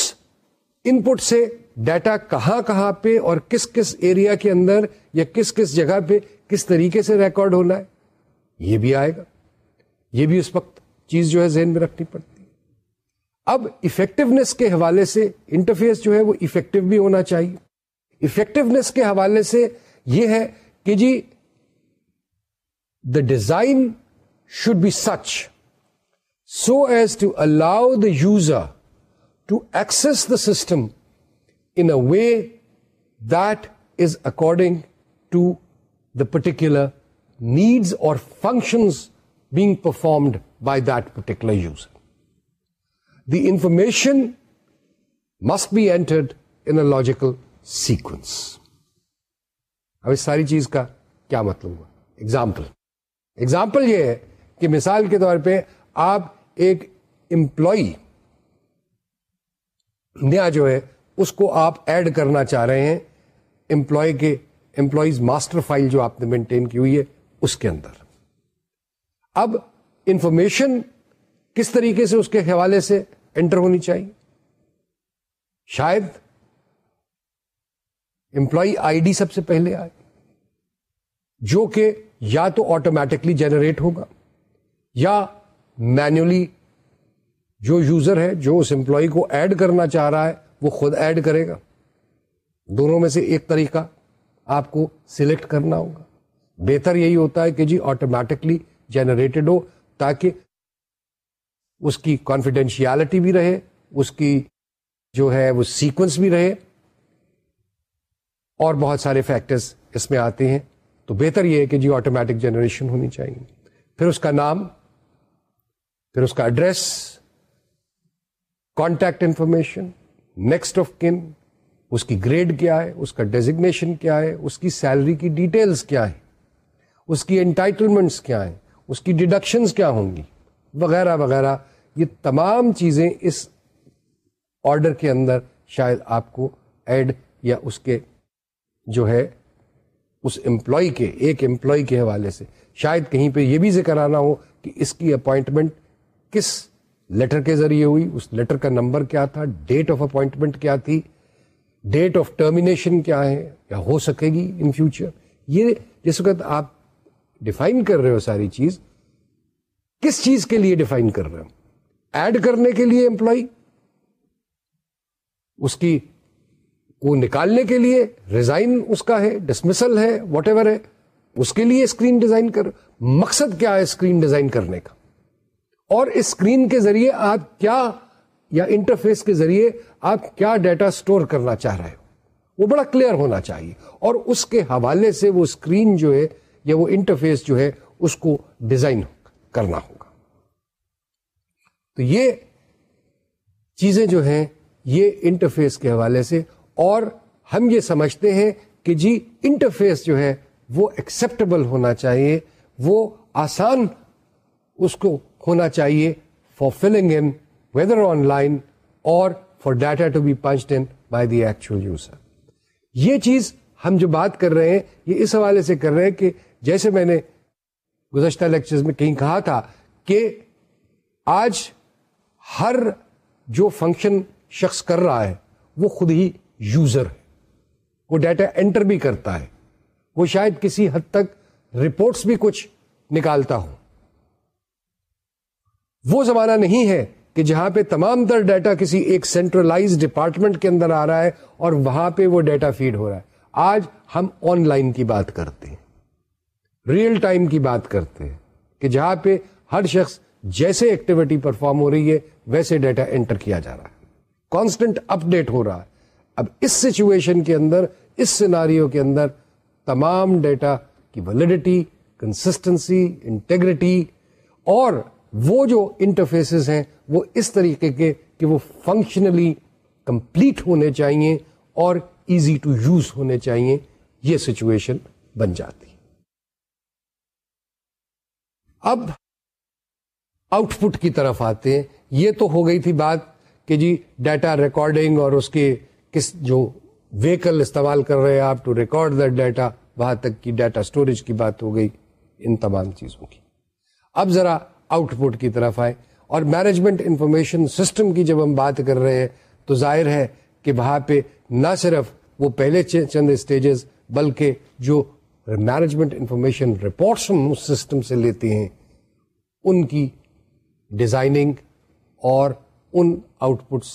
انپٹ سے ڈیٹا کہاں کہاں پہ اور کس کس ایریا کے اندر یا کس کس جگہ پہ کس طریقے سے ریکارڈ ہونا ہے یہ بھی آئے گا یہ بھی اس وقت چیز جو ہے ذہن میں رکھنی پڑتی ہے اب افیکٹونیس کے حوالے سے انٹرفیس جو ہے وہ افیکٹو بھی ہونا چاہیے افیکٹونیس کے حوالے سے یہ ہے کہ جی the design should be such so as to allow the user to access the system in a way that is according to the particular needs اور functions being performed by the particular use the information must be entered in a logical sequence اب اس ساری چیز کا کیا مطلب ہوا example example یہ ہے کہ مثال کے طور پہ آپ ایک امپلائی نیا جو ہے اس کو آپ ایڈ کرنا چاہ رہے ہیں امپلائی کے امپلائیز ماسٹر فائل جو آپ نے مینٹین کی ہوئی ہے اس کے اندر اب انفارمیشن کس طریقے سے اس کے حوالے سے انٹر ہونی چاہیے شاید امپلائی آئی ڈی سب سے پہلے آئے جو کہ یا تو آٹومیٹکلی جنریٹ ہوگا یا مینولی جو یوزر ہے جو اس امپلائی کو ایڈ کرنا چاہ رہا ہے وہ خود ایڈ کرے گا دونوں میں سے ایک طریقہ آپ کو سلیکٹ کرنا ہوگا بہتر یہی ہوتا ہے کہ جی آٹومیٹکلی جنریٹڈ ہو تاکہ اس کی کانفیڈینشیلٹی بھی رہے اس کی جو ہے وہ سیکوینس بھی رہے اور بہت سارے فیکٹرز اس میں آتے ہیں تو بہتر یہ ہے کہ جی آٹومیٹک جنریشن ہونی چاہیے پھر اس کا نام پھر اس کا address contact information next of kin اس کی گریڈ کیا ہے اس کا ڈیزیگنیشن کیا ہے اس کی سیلری کی ڈیٹیلز کیا ہے اس کی انٹائٹلمنٹس کیا ہیں اس کی ڈیڈکشنز کیا ہوں گی وغیرہ وغیرہ یہ تمام چیزیں اس آرڈر کے اندر شاید آپ کو ایڈ یا اس کے جو ہے اس امپلائی کے ایک امپلائی کے حوالے سے شاید کہیں پہ یہ بھی ذکر آنا ہو کہ اس کی اپوائنٹمنٹ کس لیٹر کے ذریعے ہوئی اس لیٹر کا نمبر کیا تھا ڈیٹ آف اپوائنٹمنٹ کیا تھی ڈیٹ آف ٹرمینیشن کیا ہے یا ہو سکے گی ان فیوچر یہ جس وقت آپ ڈیفائن کر رہے ہو ساری چیز کس چیز کے لیے ڈیفائن کر رہے ہو ایڈ کرنے کے لیے امپلائی اس کی کو نکالنے کے لیے ریزائن اس کا ہے ڈسمسل ہے واٹ ایور ہے اس کے لیے اسکرین ڈیزائن کر مقصد کیا ہے اسکرین ڈیزائن کرنے کا اور اسکرین کے ذریعے آپ کیا یا انٹرفیس کے ذریعے آپ کیا ڈیٹا سٹور کرنا چاہ رہے ہو وہ بڑا کلیئر ہونا چاہیے اور اس کے حوالے سے وہ اسکرین جو ہے یا وہ انٹرفیس جو ہے اس کو ڈیزائن کرنا ہوگا تو یہ چیزیں جو ہیں یہ انٹرفیس کے حوالے سے اور ہم یہ سمجھتے ہیں کہ جی انٹرفیس جو ہے وہ ایکسیپٹیبل ہونا چاہیے وہ آسان اس کو ہونا چاہیے for filling in whether online اور for data to be in by the actual user یہ چیز ہم جو بات کر رہے ہیں یہ اس حوالے سے کر رہے ہیں کہ جیسے میں نے گزشتہ لیکچرز میں کہیں کہا تھا کہ آج ہر جو فنکشن شخص کر رہا ہے وہ خود ہی یوزر ہے وہ ڈیٹا انٹر بھی کرتا ہے وہ شاید کسی حد تک رپورٹس بھی کچھ نکالتا ہو وہ زمانہ نہیں ہے کہ جہاں پہ تمام در ڈیٹا کسی ایک سینٹرلائز ڈپارٹمنٹ کے اندر آ رہا ہے اور وہاں پہ وہ ڈیٹا فیڈ ہو رہا ہے آج ہم آن لائن کی بات کرتے ہیں ریل ٹائم کی بات کرتے ہیں کہ جہاں پہ ہر شخص جیسے ایکٹیویٹی پرفارم ہو رہی ہے ویسے ڈیٹا انٹر کیا جا رہا ہے کانسٹنٹ اپ ڈیٹ ہو رہا ہے اب اس سچویشن کے اندر اس سیناریو کے اندر تمام ڈیٹا کی ویلیڈیٹی کنسٹنسی انٹیگریٹی اور وہ جو انٹرفیس ہیں وہ اس طریقے کے کہ وہ فنکشنلی کمپلیٹ ہونے چاہیے اور ایزی ٹو یوز ہونے چاہیے یہ سچویشن بن جاتی ہے اب آؤٹ پٹ کی طرف آتے ہیں یہ تو ہو گئی تھی بات کہ جی ڈیٹا ریکارڈنگ اور اس کے کس جو ویکل استعمال کر رہے ہیں آپ ٹو ریکارڈ ڈیٹا وہاں تک کی ڈیٹا اسٹوریج کی بات ہو گئی ان تمام چیزوں کی اب ذرا آؤٹ پٹ کی طرف آئے اور مینجمنٹ انفارمیشن سسٹم کی جب ہم بات کر رہے ہیں تو ظاہر ہے کہ وہاں پہ نہ صرف وہ پہلے چند اسٹیجز بلکہ جو مینجمنٹ انفارمیشن رپورٹس ہم اس سسٹم سے لیتے ہیں ان کی ڈیزائننگ اور ان آؤٹ پٹس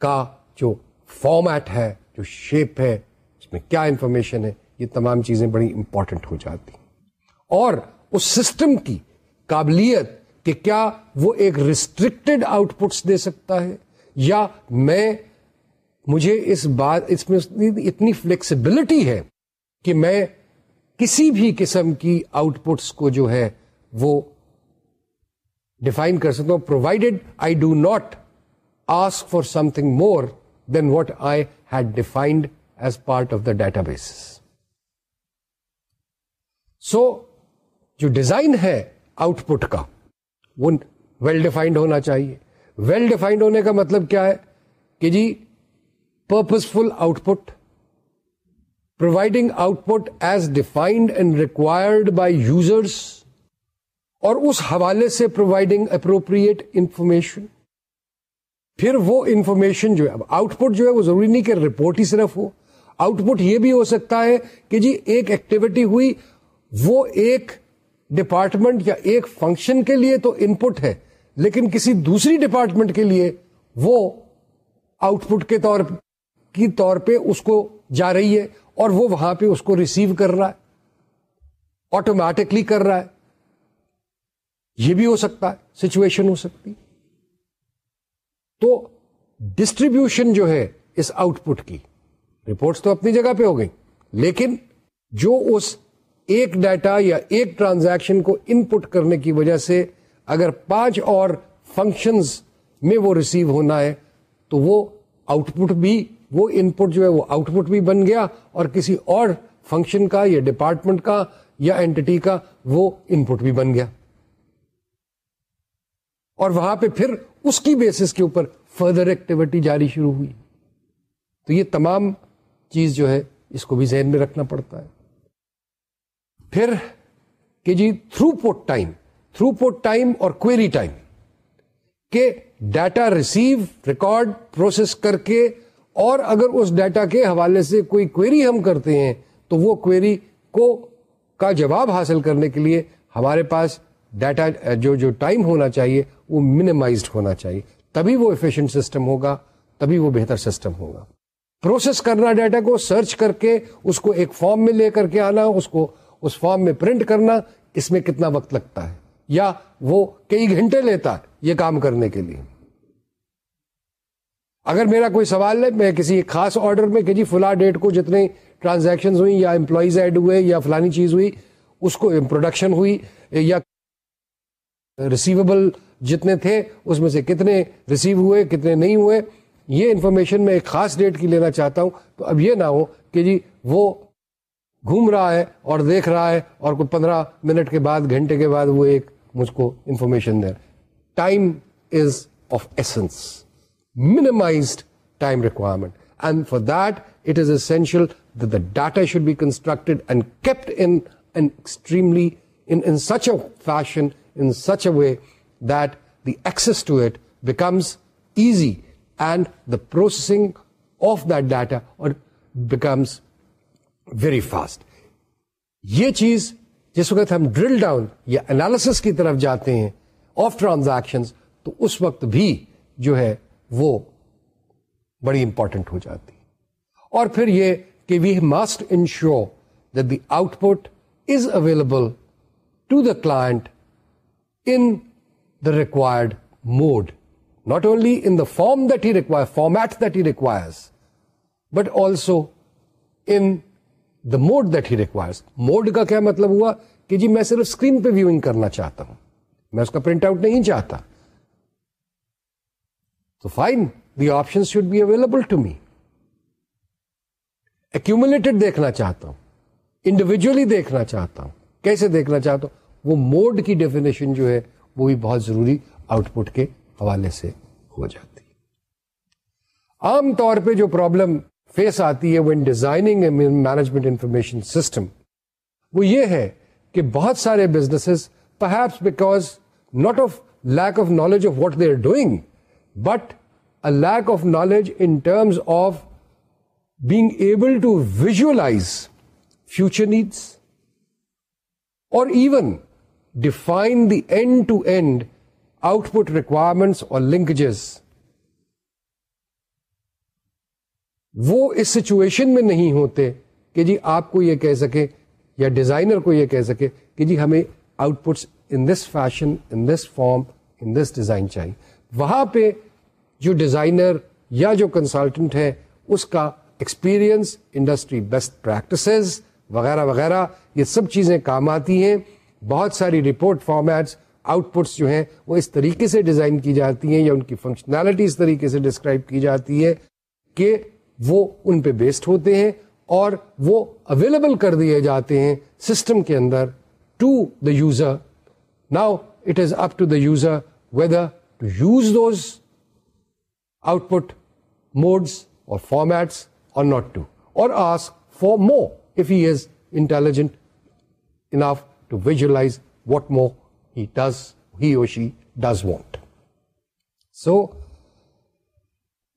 کا جو فارمیٹ ہے جو شیپ ہے اس میں کیا انفارمیشن ہے یہ تمام چیزیں بڑی امپورٹنٹ ہو جاتی ہیں اور اس سسٹم کی قابلیت کہ کیا وہ ایک ریسٹرکٹیڈ آؤٹ پٹس دے سکتا ہے یا میں مجھے اس بات اس میں اتنی فلیکسیبلٹی ہے کہ میں کسی بھی قسم کی آؤٹ پٹس کو جو ہے وہ ڈیفائن کر سکتا ہوں provided I do not ask for something more than what I had defined as part of the database so جو ڈیزائن ہے آؤٹ پٹ کا وہ ویل ڈیفائنڈ ہونا چاہیے ویل well ڈیفائنڈ ہونے کا مطلب کیا ہے کہ جی purposeful output, providing output as defined and required by users, اور اس حوالے سے پرووائڈنگ اپروپریٹ انفارمیشن پھر وہ انفارمیشن جو ہے آؤٹ پٹ جو ہے وہ ضروری نہیں کہ رپورٹ ہی صرف ہو آؤٹ پٹ یہ بھی ہو سکتا ہے کہ جی ایک ایکٹیویٹی ہوئی وہ ایک ڈپارٹمنٹ یا ایک فنکشن کے لیے تو ان پٹ ہے لیکن کسی دوسری ڈپارٹمنٹ کے لیے وہ آؤٹ پٹ کے طور پر کی طور پہ اس کو جا رہی ہے اور وہ وہاں پہ اس کو ریسیو کر رہا ہے آٹومیٹکلی کر رہا ہے یہ بھی ہو سکتا ہے سچویشن ہو سکتی تو ڈسٹریبیوشن جو ہے اس آؤٹ پٹ کی رپورٹس تو اپنی جگہ پہ ہو گئی لیکن جو اس ایک ڈیٹا یا ایک ٹرانزیکشن کو ان پٹ کرنے کی وجہ سے اگر پانچ اور فنکشنز میں وہ ریسیو ہونا ہے تو وہ آؤٹ پٹ بھی وہ ان پٹ جو ہے وہ آؤٹ پٹ بھی بن گیا اور کسی اور فنکشن کا یا ڈپارٹمنٹ کا یا اینٹی کا وہ ان پٹ بھی بن گیا اور وہاں پہ پھر اس کی بیسس کے اوپر فردر ایکٹیویٹی جاری شروع ہوئی تو یہ تمام چیز جو ہے اس کو بھی ذہن میں رکھنا پڑتا ہے پھر کہ جی throughput time throughput time اور کوئری ٹائم کہ ڈیٹا ریسیو ریکارڈ پروسیس کر کے اور اگر اس ڈیٹا کے حوالے سے کوئی کوئری ہم کرتے ہیں تو وہ کوئری کو کا جواب حاصل کرنے کے لیے ہمارے پاس ڈیٹا جو جو ٹائم ہونا چاہیے وہ منیمائزڈ ہونا چاہیے تبھی وہ ایفیشینٹ سسٹم ہوگا تبھی وہ بہتر سسٹم ہوگا پروسیس کرنا ڈیٹا کو سرچ کر کے اس کو ایک فارم میں لے کر کے آنا اس کو اس فارم میں پرنٹ کرنا اس میں کتنا وقت لگتا ہے یا وہ کئی گھنٹے لیتا ہے یہ کام کرنے کے لیے اگر میرا کوئی سوال ہے میں کسی خاص آرڈر میں کہ جی فلاں ڈیٹ کو جتنے ٹرانزیکشن ہوئی یا امپلائیز ایڈ ہوئے یا فلانی چیز ہوئی اس کو پروڈکشن ہوئی یا ریسیویبل جتنے تھے اس میں سے کتنے ریسیو ہوئے کتنے نہیں ہوئے یہ انفارمیشن میں ایک خاص ڈیٹ کی لینا چاہتا ہوں تو اب یہ نہ ہو کہ جی وہ گھوم رہا ہے اور دیکھ رہا ہے اور کوئی پندرہ منٹ کے بعد گھنٹے کے بعد وہ ایک مجھ کو information they time is of essence minimized time requirement. And and for that, that it is essential the data should be constructed kept in an extremely, in time requirement and for the essential data should be constructed and kept in extremely fashion way the access easy and the processing of the becomes very fast. یہ چیز جس وقت ہم drill down یا analysis کی طرف جاتے ہیں آف ٹرانزیکشن تو اس وقت بھی جو ہے وہ بڑی امپورٹنٹ ہو جاتی اور پھر یہ کہ we must ensure that the output is available to the in the required mode not only in the form that he require format that he requires but also in the mode that he requires mode کا کیا مطلب ہوا کہ جی میں صرف screen پہ viewing کرنا چاہتا ہوں میں اس کا پرنٹ آؤٹ نہیں چاہتا fine the option should be available to me ایکلیٹڈ دیکھنا چاہتا ہوں انڈیویجلی دیکھنا چاہتا ہوں کیسے دیکھنا چاہتا ہوں وہ موڈ کی ڈیفینیشن جو ہے وہ بھی بہت ضروری آؤٹ پٹ کے حوالے سے ہو جاتی عام طور پہ جو پرابلم فیس آتی ہے وہ in designing management information system وہ یہ ہے کہ بہت سارے business perhaps because not of lack of knowledge of what they are doing but of knowledge knowledge in of of able able to future future اور even define the end to end output requirements اور linkages وہ اس situation میں نہیں ہوتے کہ جی آپ کو یہ کہہ سکے یا ڈیزائنر کو یہ کہہ سکے کہ جی ہمیں outputs in this fashion in this form in this design چاہیے وہاں پہ جو ڈیزائنر یا جو کنسلٹنٹ ہے اس کا ایکسپیرینس انڈسٹری بیسٹ پریکٹسز وغیرہ وغیرہ یہ سب چیزیں کام آتی ہیں بہت ساری رپورٹ فارمیٹس آؤٹ پٹس جو ہیں وہ اس طریقے سے ڈیزائن کی جاتی ہیں یا ان کی فنکشنالٹی اس طریقے سے ڈسکرائب کی جاتی ہے کہ وہ ان پہ بیسڈ ہوتے ہیں اور وہ اویلیبل کر دیے جاتے ہیں سسٹم کے اندر to the user now it is up to the user whether to use those output modes or formats or not to or ask for more if he is intelligent enough to visualise what more he does he or she does want so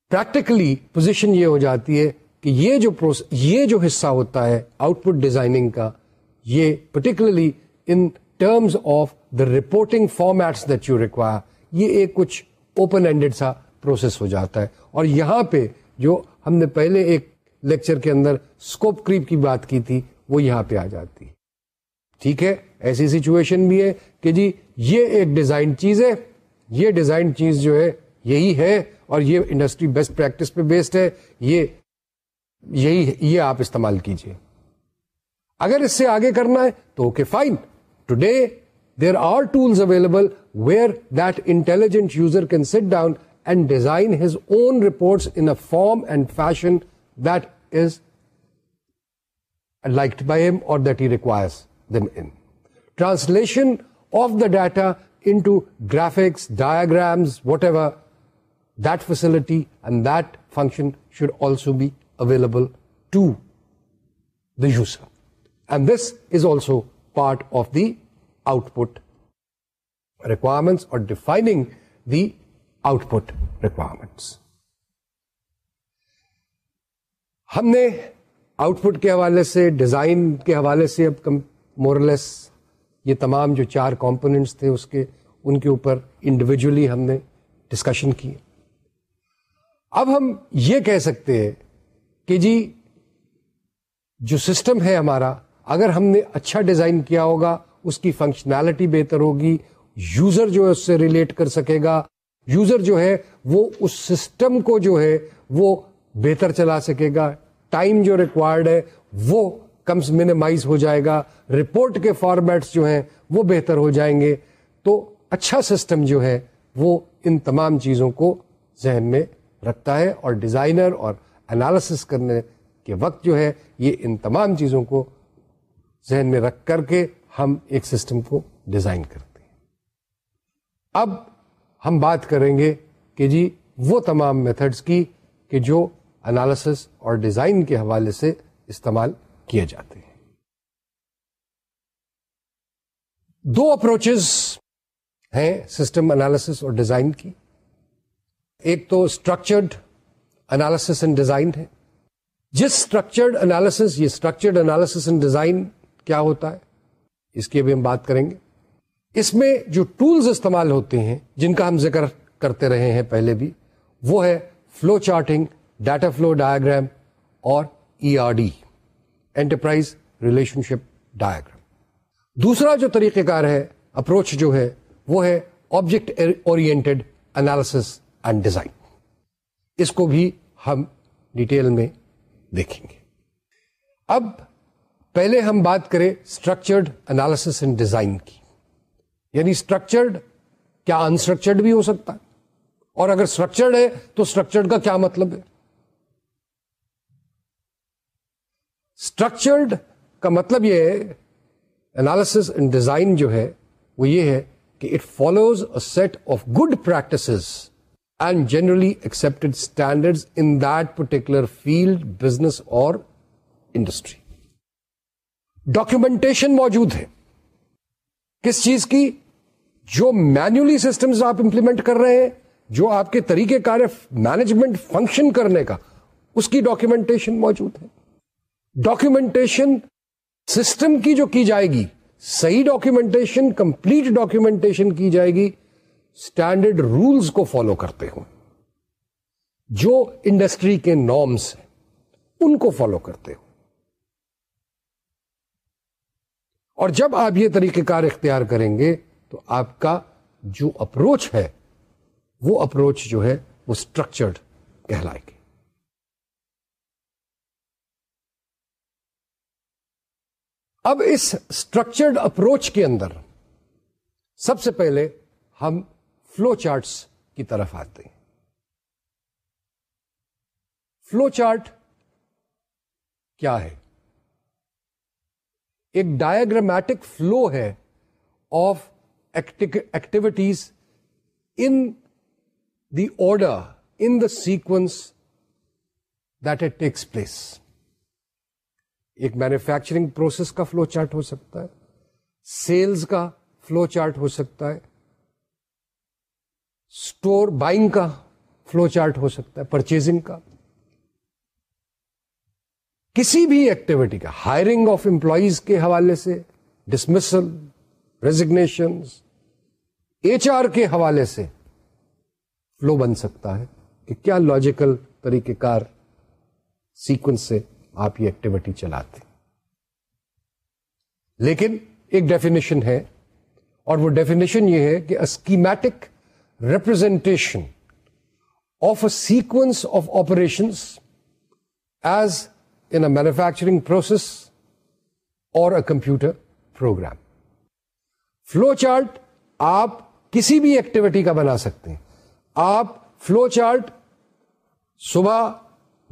practically position یہ ہو جاتی ہے کہ یہ جو یہ جو حصہ ہوتا ہے آؤٹ پٹ ڈیزائننگ کا یہ particularly in terms of the reporting formats that you require یہ ایک کچھ اوپن ہینڈیڈ سا پروسیس ہو جاتا ہے اور یہاں پہ جو ہم نے پہلے ایک لیکچر کے اندر اسکوپ کریپ کی بات کی تھی وہ یہاں پہ آ جاتی ٹھیک ہے ایسی سچویشن بھی ہے کہ جی یہ ایک ڈیزائن چیز ہے یہ ڈیزائن چیز جو ہے یہی ہے اور یہ انڈسٹری بیسٹ پریکٹس پہ بیسڈ ہے یہ یہی یہ آپ استعمال کیجیے اگر اس سے آگے کرنا ہے تو okay fine today there are tools available where that intelligent user can sit down and design his own reports in a form and fashion that is liked by him or that he requires them in. Translation of the data into graphics, diagrams, whatever, that facility and that function should also be available to the user. And this is also part of the output requirements or defining the output ہم نے output کے حوالے سے design کے حوالے سے اب مورلیس یہ تمام جو چار کمپوننٹس تھے اس کے ان کے اوپر انڈیویجلی ہم نے ڈسکشن کی اب ہم یہ کہہ سکتے ہیں کہ جی جو سسٹم ہے ہمارا اگر ہم نے اچھا ڈیزائن کیا ہوگا اس کی فنکشنالٹی بہتر ہوگی یوزر جو ہے اس سے ریلیٹ کر سکے گا یوزر جو ہے وہ اس سسٹم کو جو ہے وہ بہتر چلا سکے گا ٹائم جو ریکوائرڈ ہے وہ کمس منیمائز ہو جائے گا رپورٹ کے فارمیٹس جو ہیں وہ بہتر ہو جائیں گے تو اچھا سسٹم جو ہے وہ ان تمام چیزوں کو ذہن میں رکھتا ہے اور ڈیزائنر اور انالسس کرنے کے وقت جو ہے یہ ان تمام چیزوں کو ذہن میں رکھ کر کے ہم ایک سسٹم کو ڈیزائن کرتے ہیں اب ہم بات کریں گے کہ جی وہ تمام میتھڈس کی کہ جو انالیسس اور ڈیزائن کے حوالے سے استعمال کیے جاتے ہیں دو اپروچز ہیں سسٹم انالیسس اور ڈیزائن کی ایک تو اسٹرکچرڈ انالسس اینڈ ڈیزائن ہے جس اسٹرکچرڈ انالیسس یہ اسٹرکچرڈ انالیسس اینڈ ڈیزائن کیا ہوتا ہے اس کی ابھی ہم بات کریں گے اس میں جو ٹولز استعمال ہوتے ہیں جن کا ہم ذکر کرتے رہے ہیں پہلے بھی وہ ہے flow charting data flow diagram اور E R D enterprise relationship diagram دوسرا جو طریقہ کار ہے اپروچ جو ہے وہ ہے آبجیکٹ اینڈ ڈیزائن اس کو بھی ہم ڈیٹیل میں دیکھیں گے اب پہلے ہم بات کریں اسٹرکچرڈ انالیس اینڈ ڈیزائن کی یعنی اسٹرکچرڈ کیا انسٹرکچرڈ بھی ہو سکتا ہے اور اگر اسٹرکچرڈ ہے تو اسٹرکچرڈ کا کیا مطلب ہے اسٹرکچرڈ کا مطلب یہ ہے انالس اینڈ ڈیزائن جو ہے وہ یہ ہے کہ it follows a set of good practices and generally accept standard in that particular field business اور انڈسٹری ڈاکومینٹیشن موجود ہے کس چیز کی جو مینولی سسٹمز آپ امپلیمنٹ کر رہے ہیں جو آپ کے طریقہ کار مینجمنٹ فنکشن کرنے کا اس کی ڈاکومینٹیشن موجود ہے ڈاکومینٹیشن سسٹم کی جو کی جائے گی صحیح ڈاکومینٹیشن کمپلیٹ ڈاکیومنٹیشن کی جائے گی اسٹینڈرڈ رولس کو فالو کرتے ہوئے جو انڈسٹری کے نارمس ہیں ان کو فالو کرتے ہو اور جب آپ یہ طریقہ کار اختیار کریں گے تو آپ کا جو اپروچ ہے وہ اپروچ جو ہے وہ اسٹرکچرڈ کہلائے گی اب اس اسٹرکچرڈ اپروچ کے اندر سب سے پہلے ہم فلو چارٹس کی طرف آتے ہیں فلو چارٹ کیا ہے ایک ڈائگرامیٹک فلو ہے of activities in the order in the sequence that it takes place ایک مینوفیکچرنگ پروسیس کا فلو چارٹ ہو سکتا ہے سیلز کا فلو چارٹ ہو سکتا ہے اسٹور بائنگ کا فلو چارٹ ہو سکتا ہے پرچیزنگ کا کسی بھی ایکٹیویٹی کا ہائرنگ آف امپلائیز کے حوالے سے ڈسمسل ریزیگنیشن ایچ آر کے حوالے سے فلو بن سکتا ہے کہ کیا لاجیکل طریقے کار سیکوینس سے آپ یہ ایکٹیویٹی چلاتے لیکن ایک ڈیفینیشن ہے اور وہ ڈیفینیشن یہ ہے کہ schematic representation of a sequence of operation as a manufacturing process or a computer program flow chart آپ کسی بھی ایکٹیویٹی کا بنا سکتے ہیں آپ فلو چارٹ صبح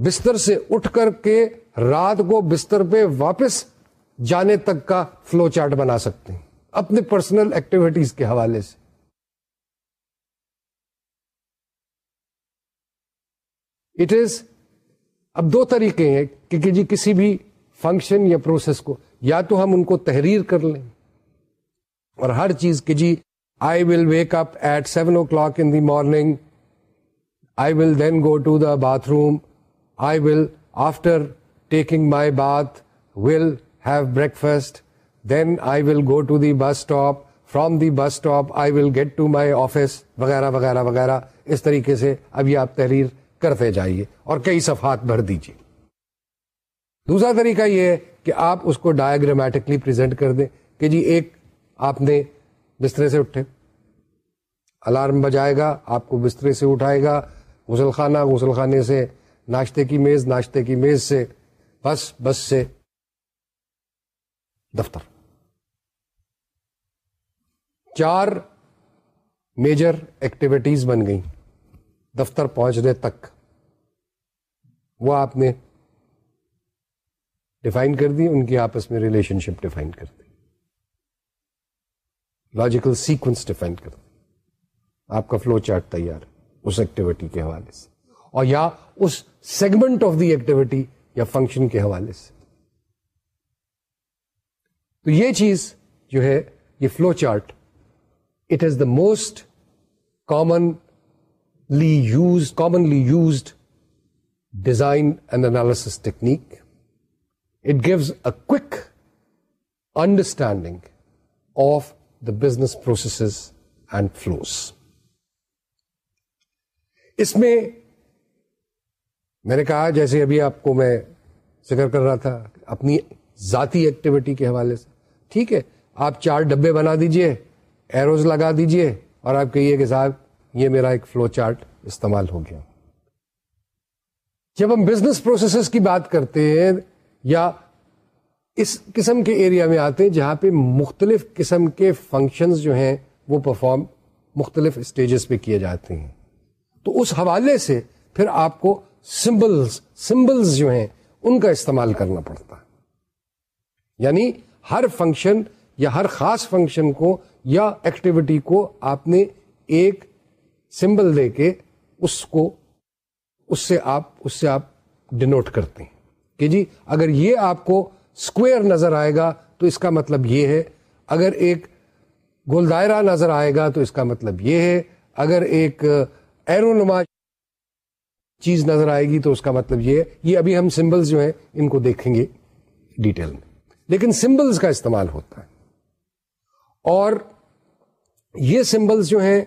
بستر سے اٹھ کر کے رات کو بستر پہ واپس جانے تک کا فلو چارٹ بنا سکتے ہیں اپنے پرسنل ایکٹیویٹیز کے حوالے سے اٹ از اب دو طریقے ہیں کہ جی کسی بھی فنکشن یا پروسیس کو یا تو ہم ان کو تحریر کر لیں اور ہر چیز کہ جی I will wake up at seven o'clock in the morning I will then go to the bathroom I will after taking my bath will have breakfast then I will go to the bus stop from the bus stop I will get to my office وغیرہ وغیرہ وغیرہ اس طریقے سے ابھی آپ تحریر کرتے جائیے اور کئی صفحات بھر دیجیے دوسرا طریقہ یہ ہے کہ آپ اس کو ڈایاگرامیٹکلی پرزینٹ کر دیں کہ جی ایک آپ نے بسترے سے اٹھے الارم بجائے گا آپ کو بسترے سے اٹھائے گا غسل خانہ غسل خانے سے ناشتے کی میز ناشتے کی میز سے بس بس سے دفتر چار میجر ایکٹیویٹیز بن گئی دفتر پہنچنے تک وہ آپ نے ڈیفائن کر دی ان کی آپس میں ریلیشن شپ ڈیفائن کر دی لاجیکل سیکوینس ڈیفائن کر دی آپ کا فلو چارٹ تیار اس ایکٹیویٹی کے حوالے سے اور یا اس سیگمنٹ آف دی ایکٹیویٹی یا فنکشن کے حوالے سے تو یہ چیز جو ہے یہ flow chart it is the most commonly use commonly used design and analysis technique it gives a quick understanding of the business processes and flows اس میں میں نے کہا جیسے ابھی آپ کو میں ذکر کر رہا تھا اپنی ذاتی ایکٹیویٹی کے حوالے سے ٹھیک ہے آپ چار ڈبے بنا دیجئے ایروز لگا دیجئے اور آپ کہیے کہ صاحب یہ میرا ایک فلو چارٹ استعمال ہو گیا جب ہم بزنس پروسیسز کی بات کرتے ہیں یا اس قسم کے ایریا میں آتے ہیں جہاں پہ مختلف قسم کے فنکشنز جو ہیں وہ پرفارم مختلف اسٹیجز پہ کیے جاتے ہیں تو اس حوالے سے پھر آپ کو سمبلز سمبلز جو ہیں ان کا استعمال کرنا پڑتا یعنی ہر فنکشن یا ہر خاص فنکشن کو یا ایکٹیویٹی کو آپ نے ایک سمبل دے کے اس کو اس سے آپ اس سے آپ ڈینوٹ کرتے ہیں کہ جی اگر یہ آپ کو اسکوئر نظر آئے گا تو اس کا مطلب یہ ہے اگر ایک گول دائرہ نظر آئے گا تو اس کا مطلب یہ ہے اگر ایک نما چیز نظر آئے گی تو اس کا مطلب یہ ہے یہ ابھی ہم سمبلس جو ہیں ان کو دیکھیں گے ڈیٹیل میں لیکن سمبلس کا استعمال ہوتا ہے اور یہ سمبلس جو ہیں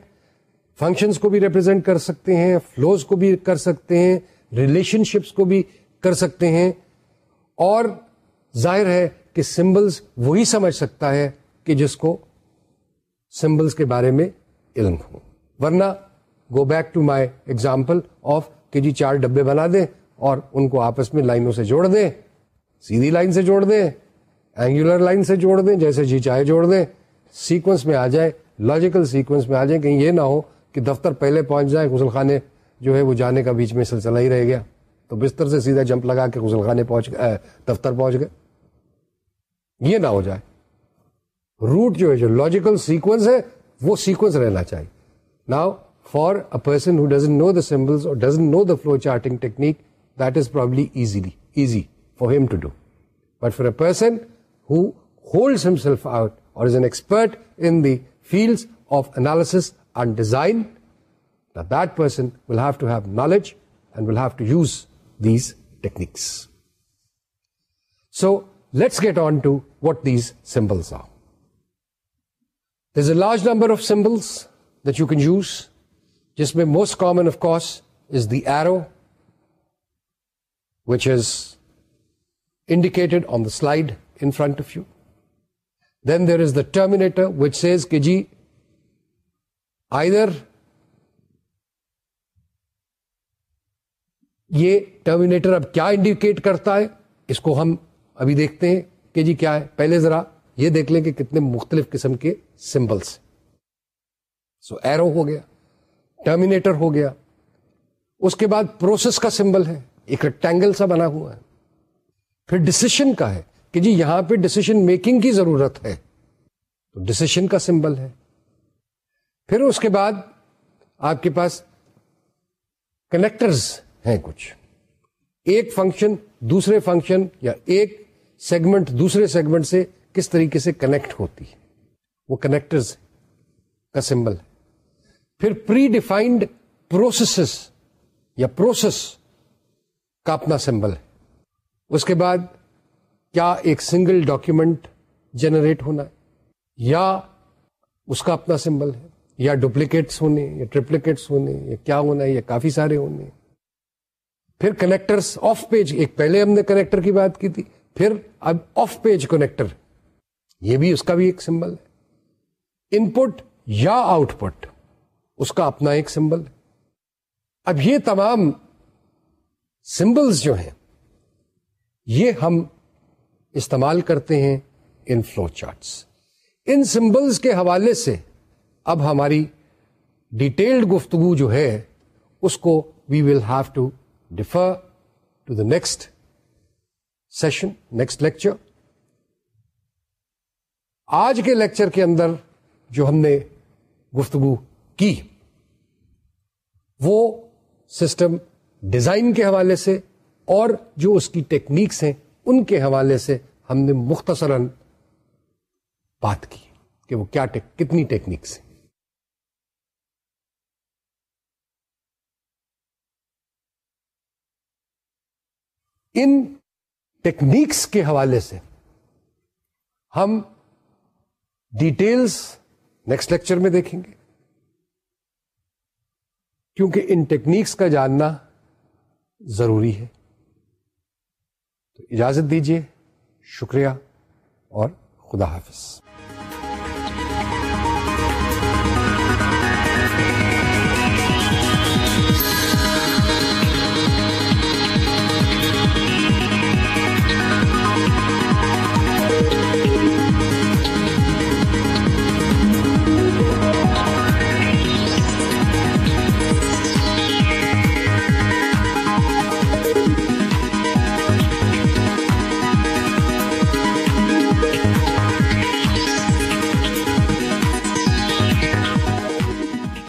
فنکشنز کو بھی ریپرزینٹ کر سکتے ہیں فلوز کو بھی کر سکتے ہیں ریلیشن شپس کو بھی کر سکتے ہیں اور ظاہر ہے کہ سمبلس وہی سمجھ سکتا ہے کہ جس کو سمبلس کے بارے میں علم ہو ورنہ go back to my example of کہ جی چار ڈبے بنا دیں اور ان کو آپس میں لائنوں سے جوڑ دیں سیدھی لائن سے جوڑ دیں اینگولر لائن سے جوڑ دیں جیسے جی چاہے جوڑ دیں سیکوینس میں آ جائیں لاجیکل سیکوینس میں آ جائیں کہیں یہ نہ ہو کہ دفتر پہلے پہنچ جائے خانے جو ہے وہ جانے کا بیچ میں سلسلہ ہی رہ گیا تو بستر سے سیدھا جمپ لگا کے خانے پہنچ گئے دفتر پہنچ گئے یہ نہ ہو جائے روٹ جو ہے جو لاجیکل سیکوینس ہے وہ سیکوینس رہنا چاہیے نا سمبلس اور doesn't know the flow charting technique that is probably easily easy for him to do but for a person who himself out or is an expert in the field of analysis designed the bat person will have to have knowledge and will have to use these techniques so let's get on to what these symbols as a large number of symbol do can use جس میں most common of course is the arrow which as indicated on the slide in front of you then there is the terminator which says کے جی either یہ terminator اب کیا indicate کرتا ہے اس کو ہم ابھی دیکھتے ہیں کہ جی کیا ہے پہلے ذرا یہ دیکھ لیں کہ کتنے مختلف قسم کے سمبلس سو ایرو ہو گیا ٹرمینیٹر ہو گیا اس کے بعد پروسیس کا سمبل ہے ایک ریکٹینگل سا بنا ہوا ہے پھر ڈسیشن کا ہے کہ جی یہاں پہ ڈسیشن میکنگ کی ضرورت ہے تو ڈسیشن کا سمبل ہے پھر اس کے بعد آپ کے پاس کنیکٹرز ہیں کچھ ایک فنکشن دوسرے فنکشن یا ایک سیگمنٹ دوسرے سیگمنٹ سے کس طریقے سے کنیکٹ ہوتی ہے وہ کنیکٹرز کا سمبل ہے پھر پری ڈیفائنڈ پروسیسز یا پروسیس کا اپنا سمبل ہے اس کے بعد کیا ایک سنگل ڈاکومنٹ جنریٹ ہونا ہے یا اس کا اپنا سمبل ہے یا ڈپلیکیٹس ہونے یا ٹرپلیکیٹس ہونے یا کیا ہونا ہے یا کافی سارے ہونے پھر کنیکٹرس آف پیج ایک پہلے ہم نے کنیکٹر کی بات کی تھی پھر اب آف پیج کنیکٹر یہ بھی اس کا بھی ایک سمبل ہے ان پٹ یا آؤٹ پٹ اس کا اپنا ایک سمبل ہے اب یہ تمام سمبلس جو ہیں یہ ہم استعمال کرتے ہیں ان فلو چارٹس ان سمبلس کے حوالے سے اب ہماری ڈیٹیلڈ گفتگو جو ہے اس کو we will have to defer to the next session next lecture آج کے لیکچر کے اندر جو ہم نے گفتگو کی وہ سسٹم ڈیزائن کے حوالے سے اور جو اس کی ٹیکنیکس ہیں ان کے حوالے سے ہم نے مختصراً بات کی کہ وہ کیا کتنی ٹیکنیکس ہیں ان ٹیکنیکس کے حوالے سے ہم ڈیٹیلس نیکسٹ لیکچر میں دیکھیں گے کیونکہ ان ٹیکنیکس کا جاننا ضروری ہے تو اجازت دیجیے شکریہ اور خدا حافظ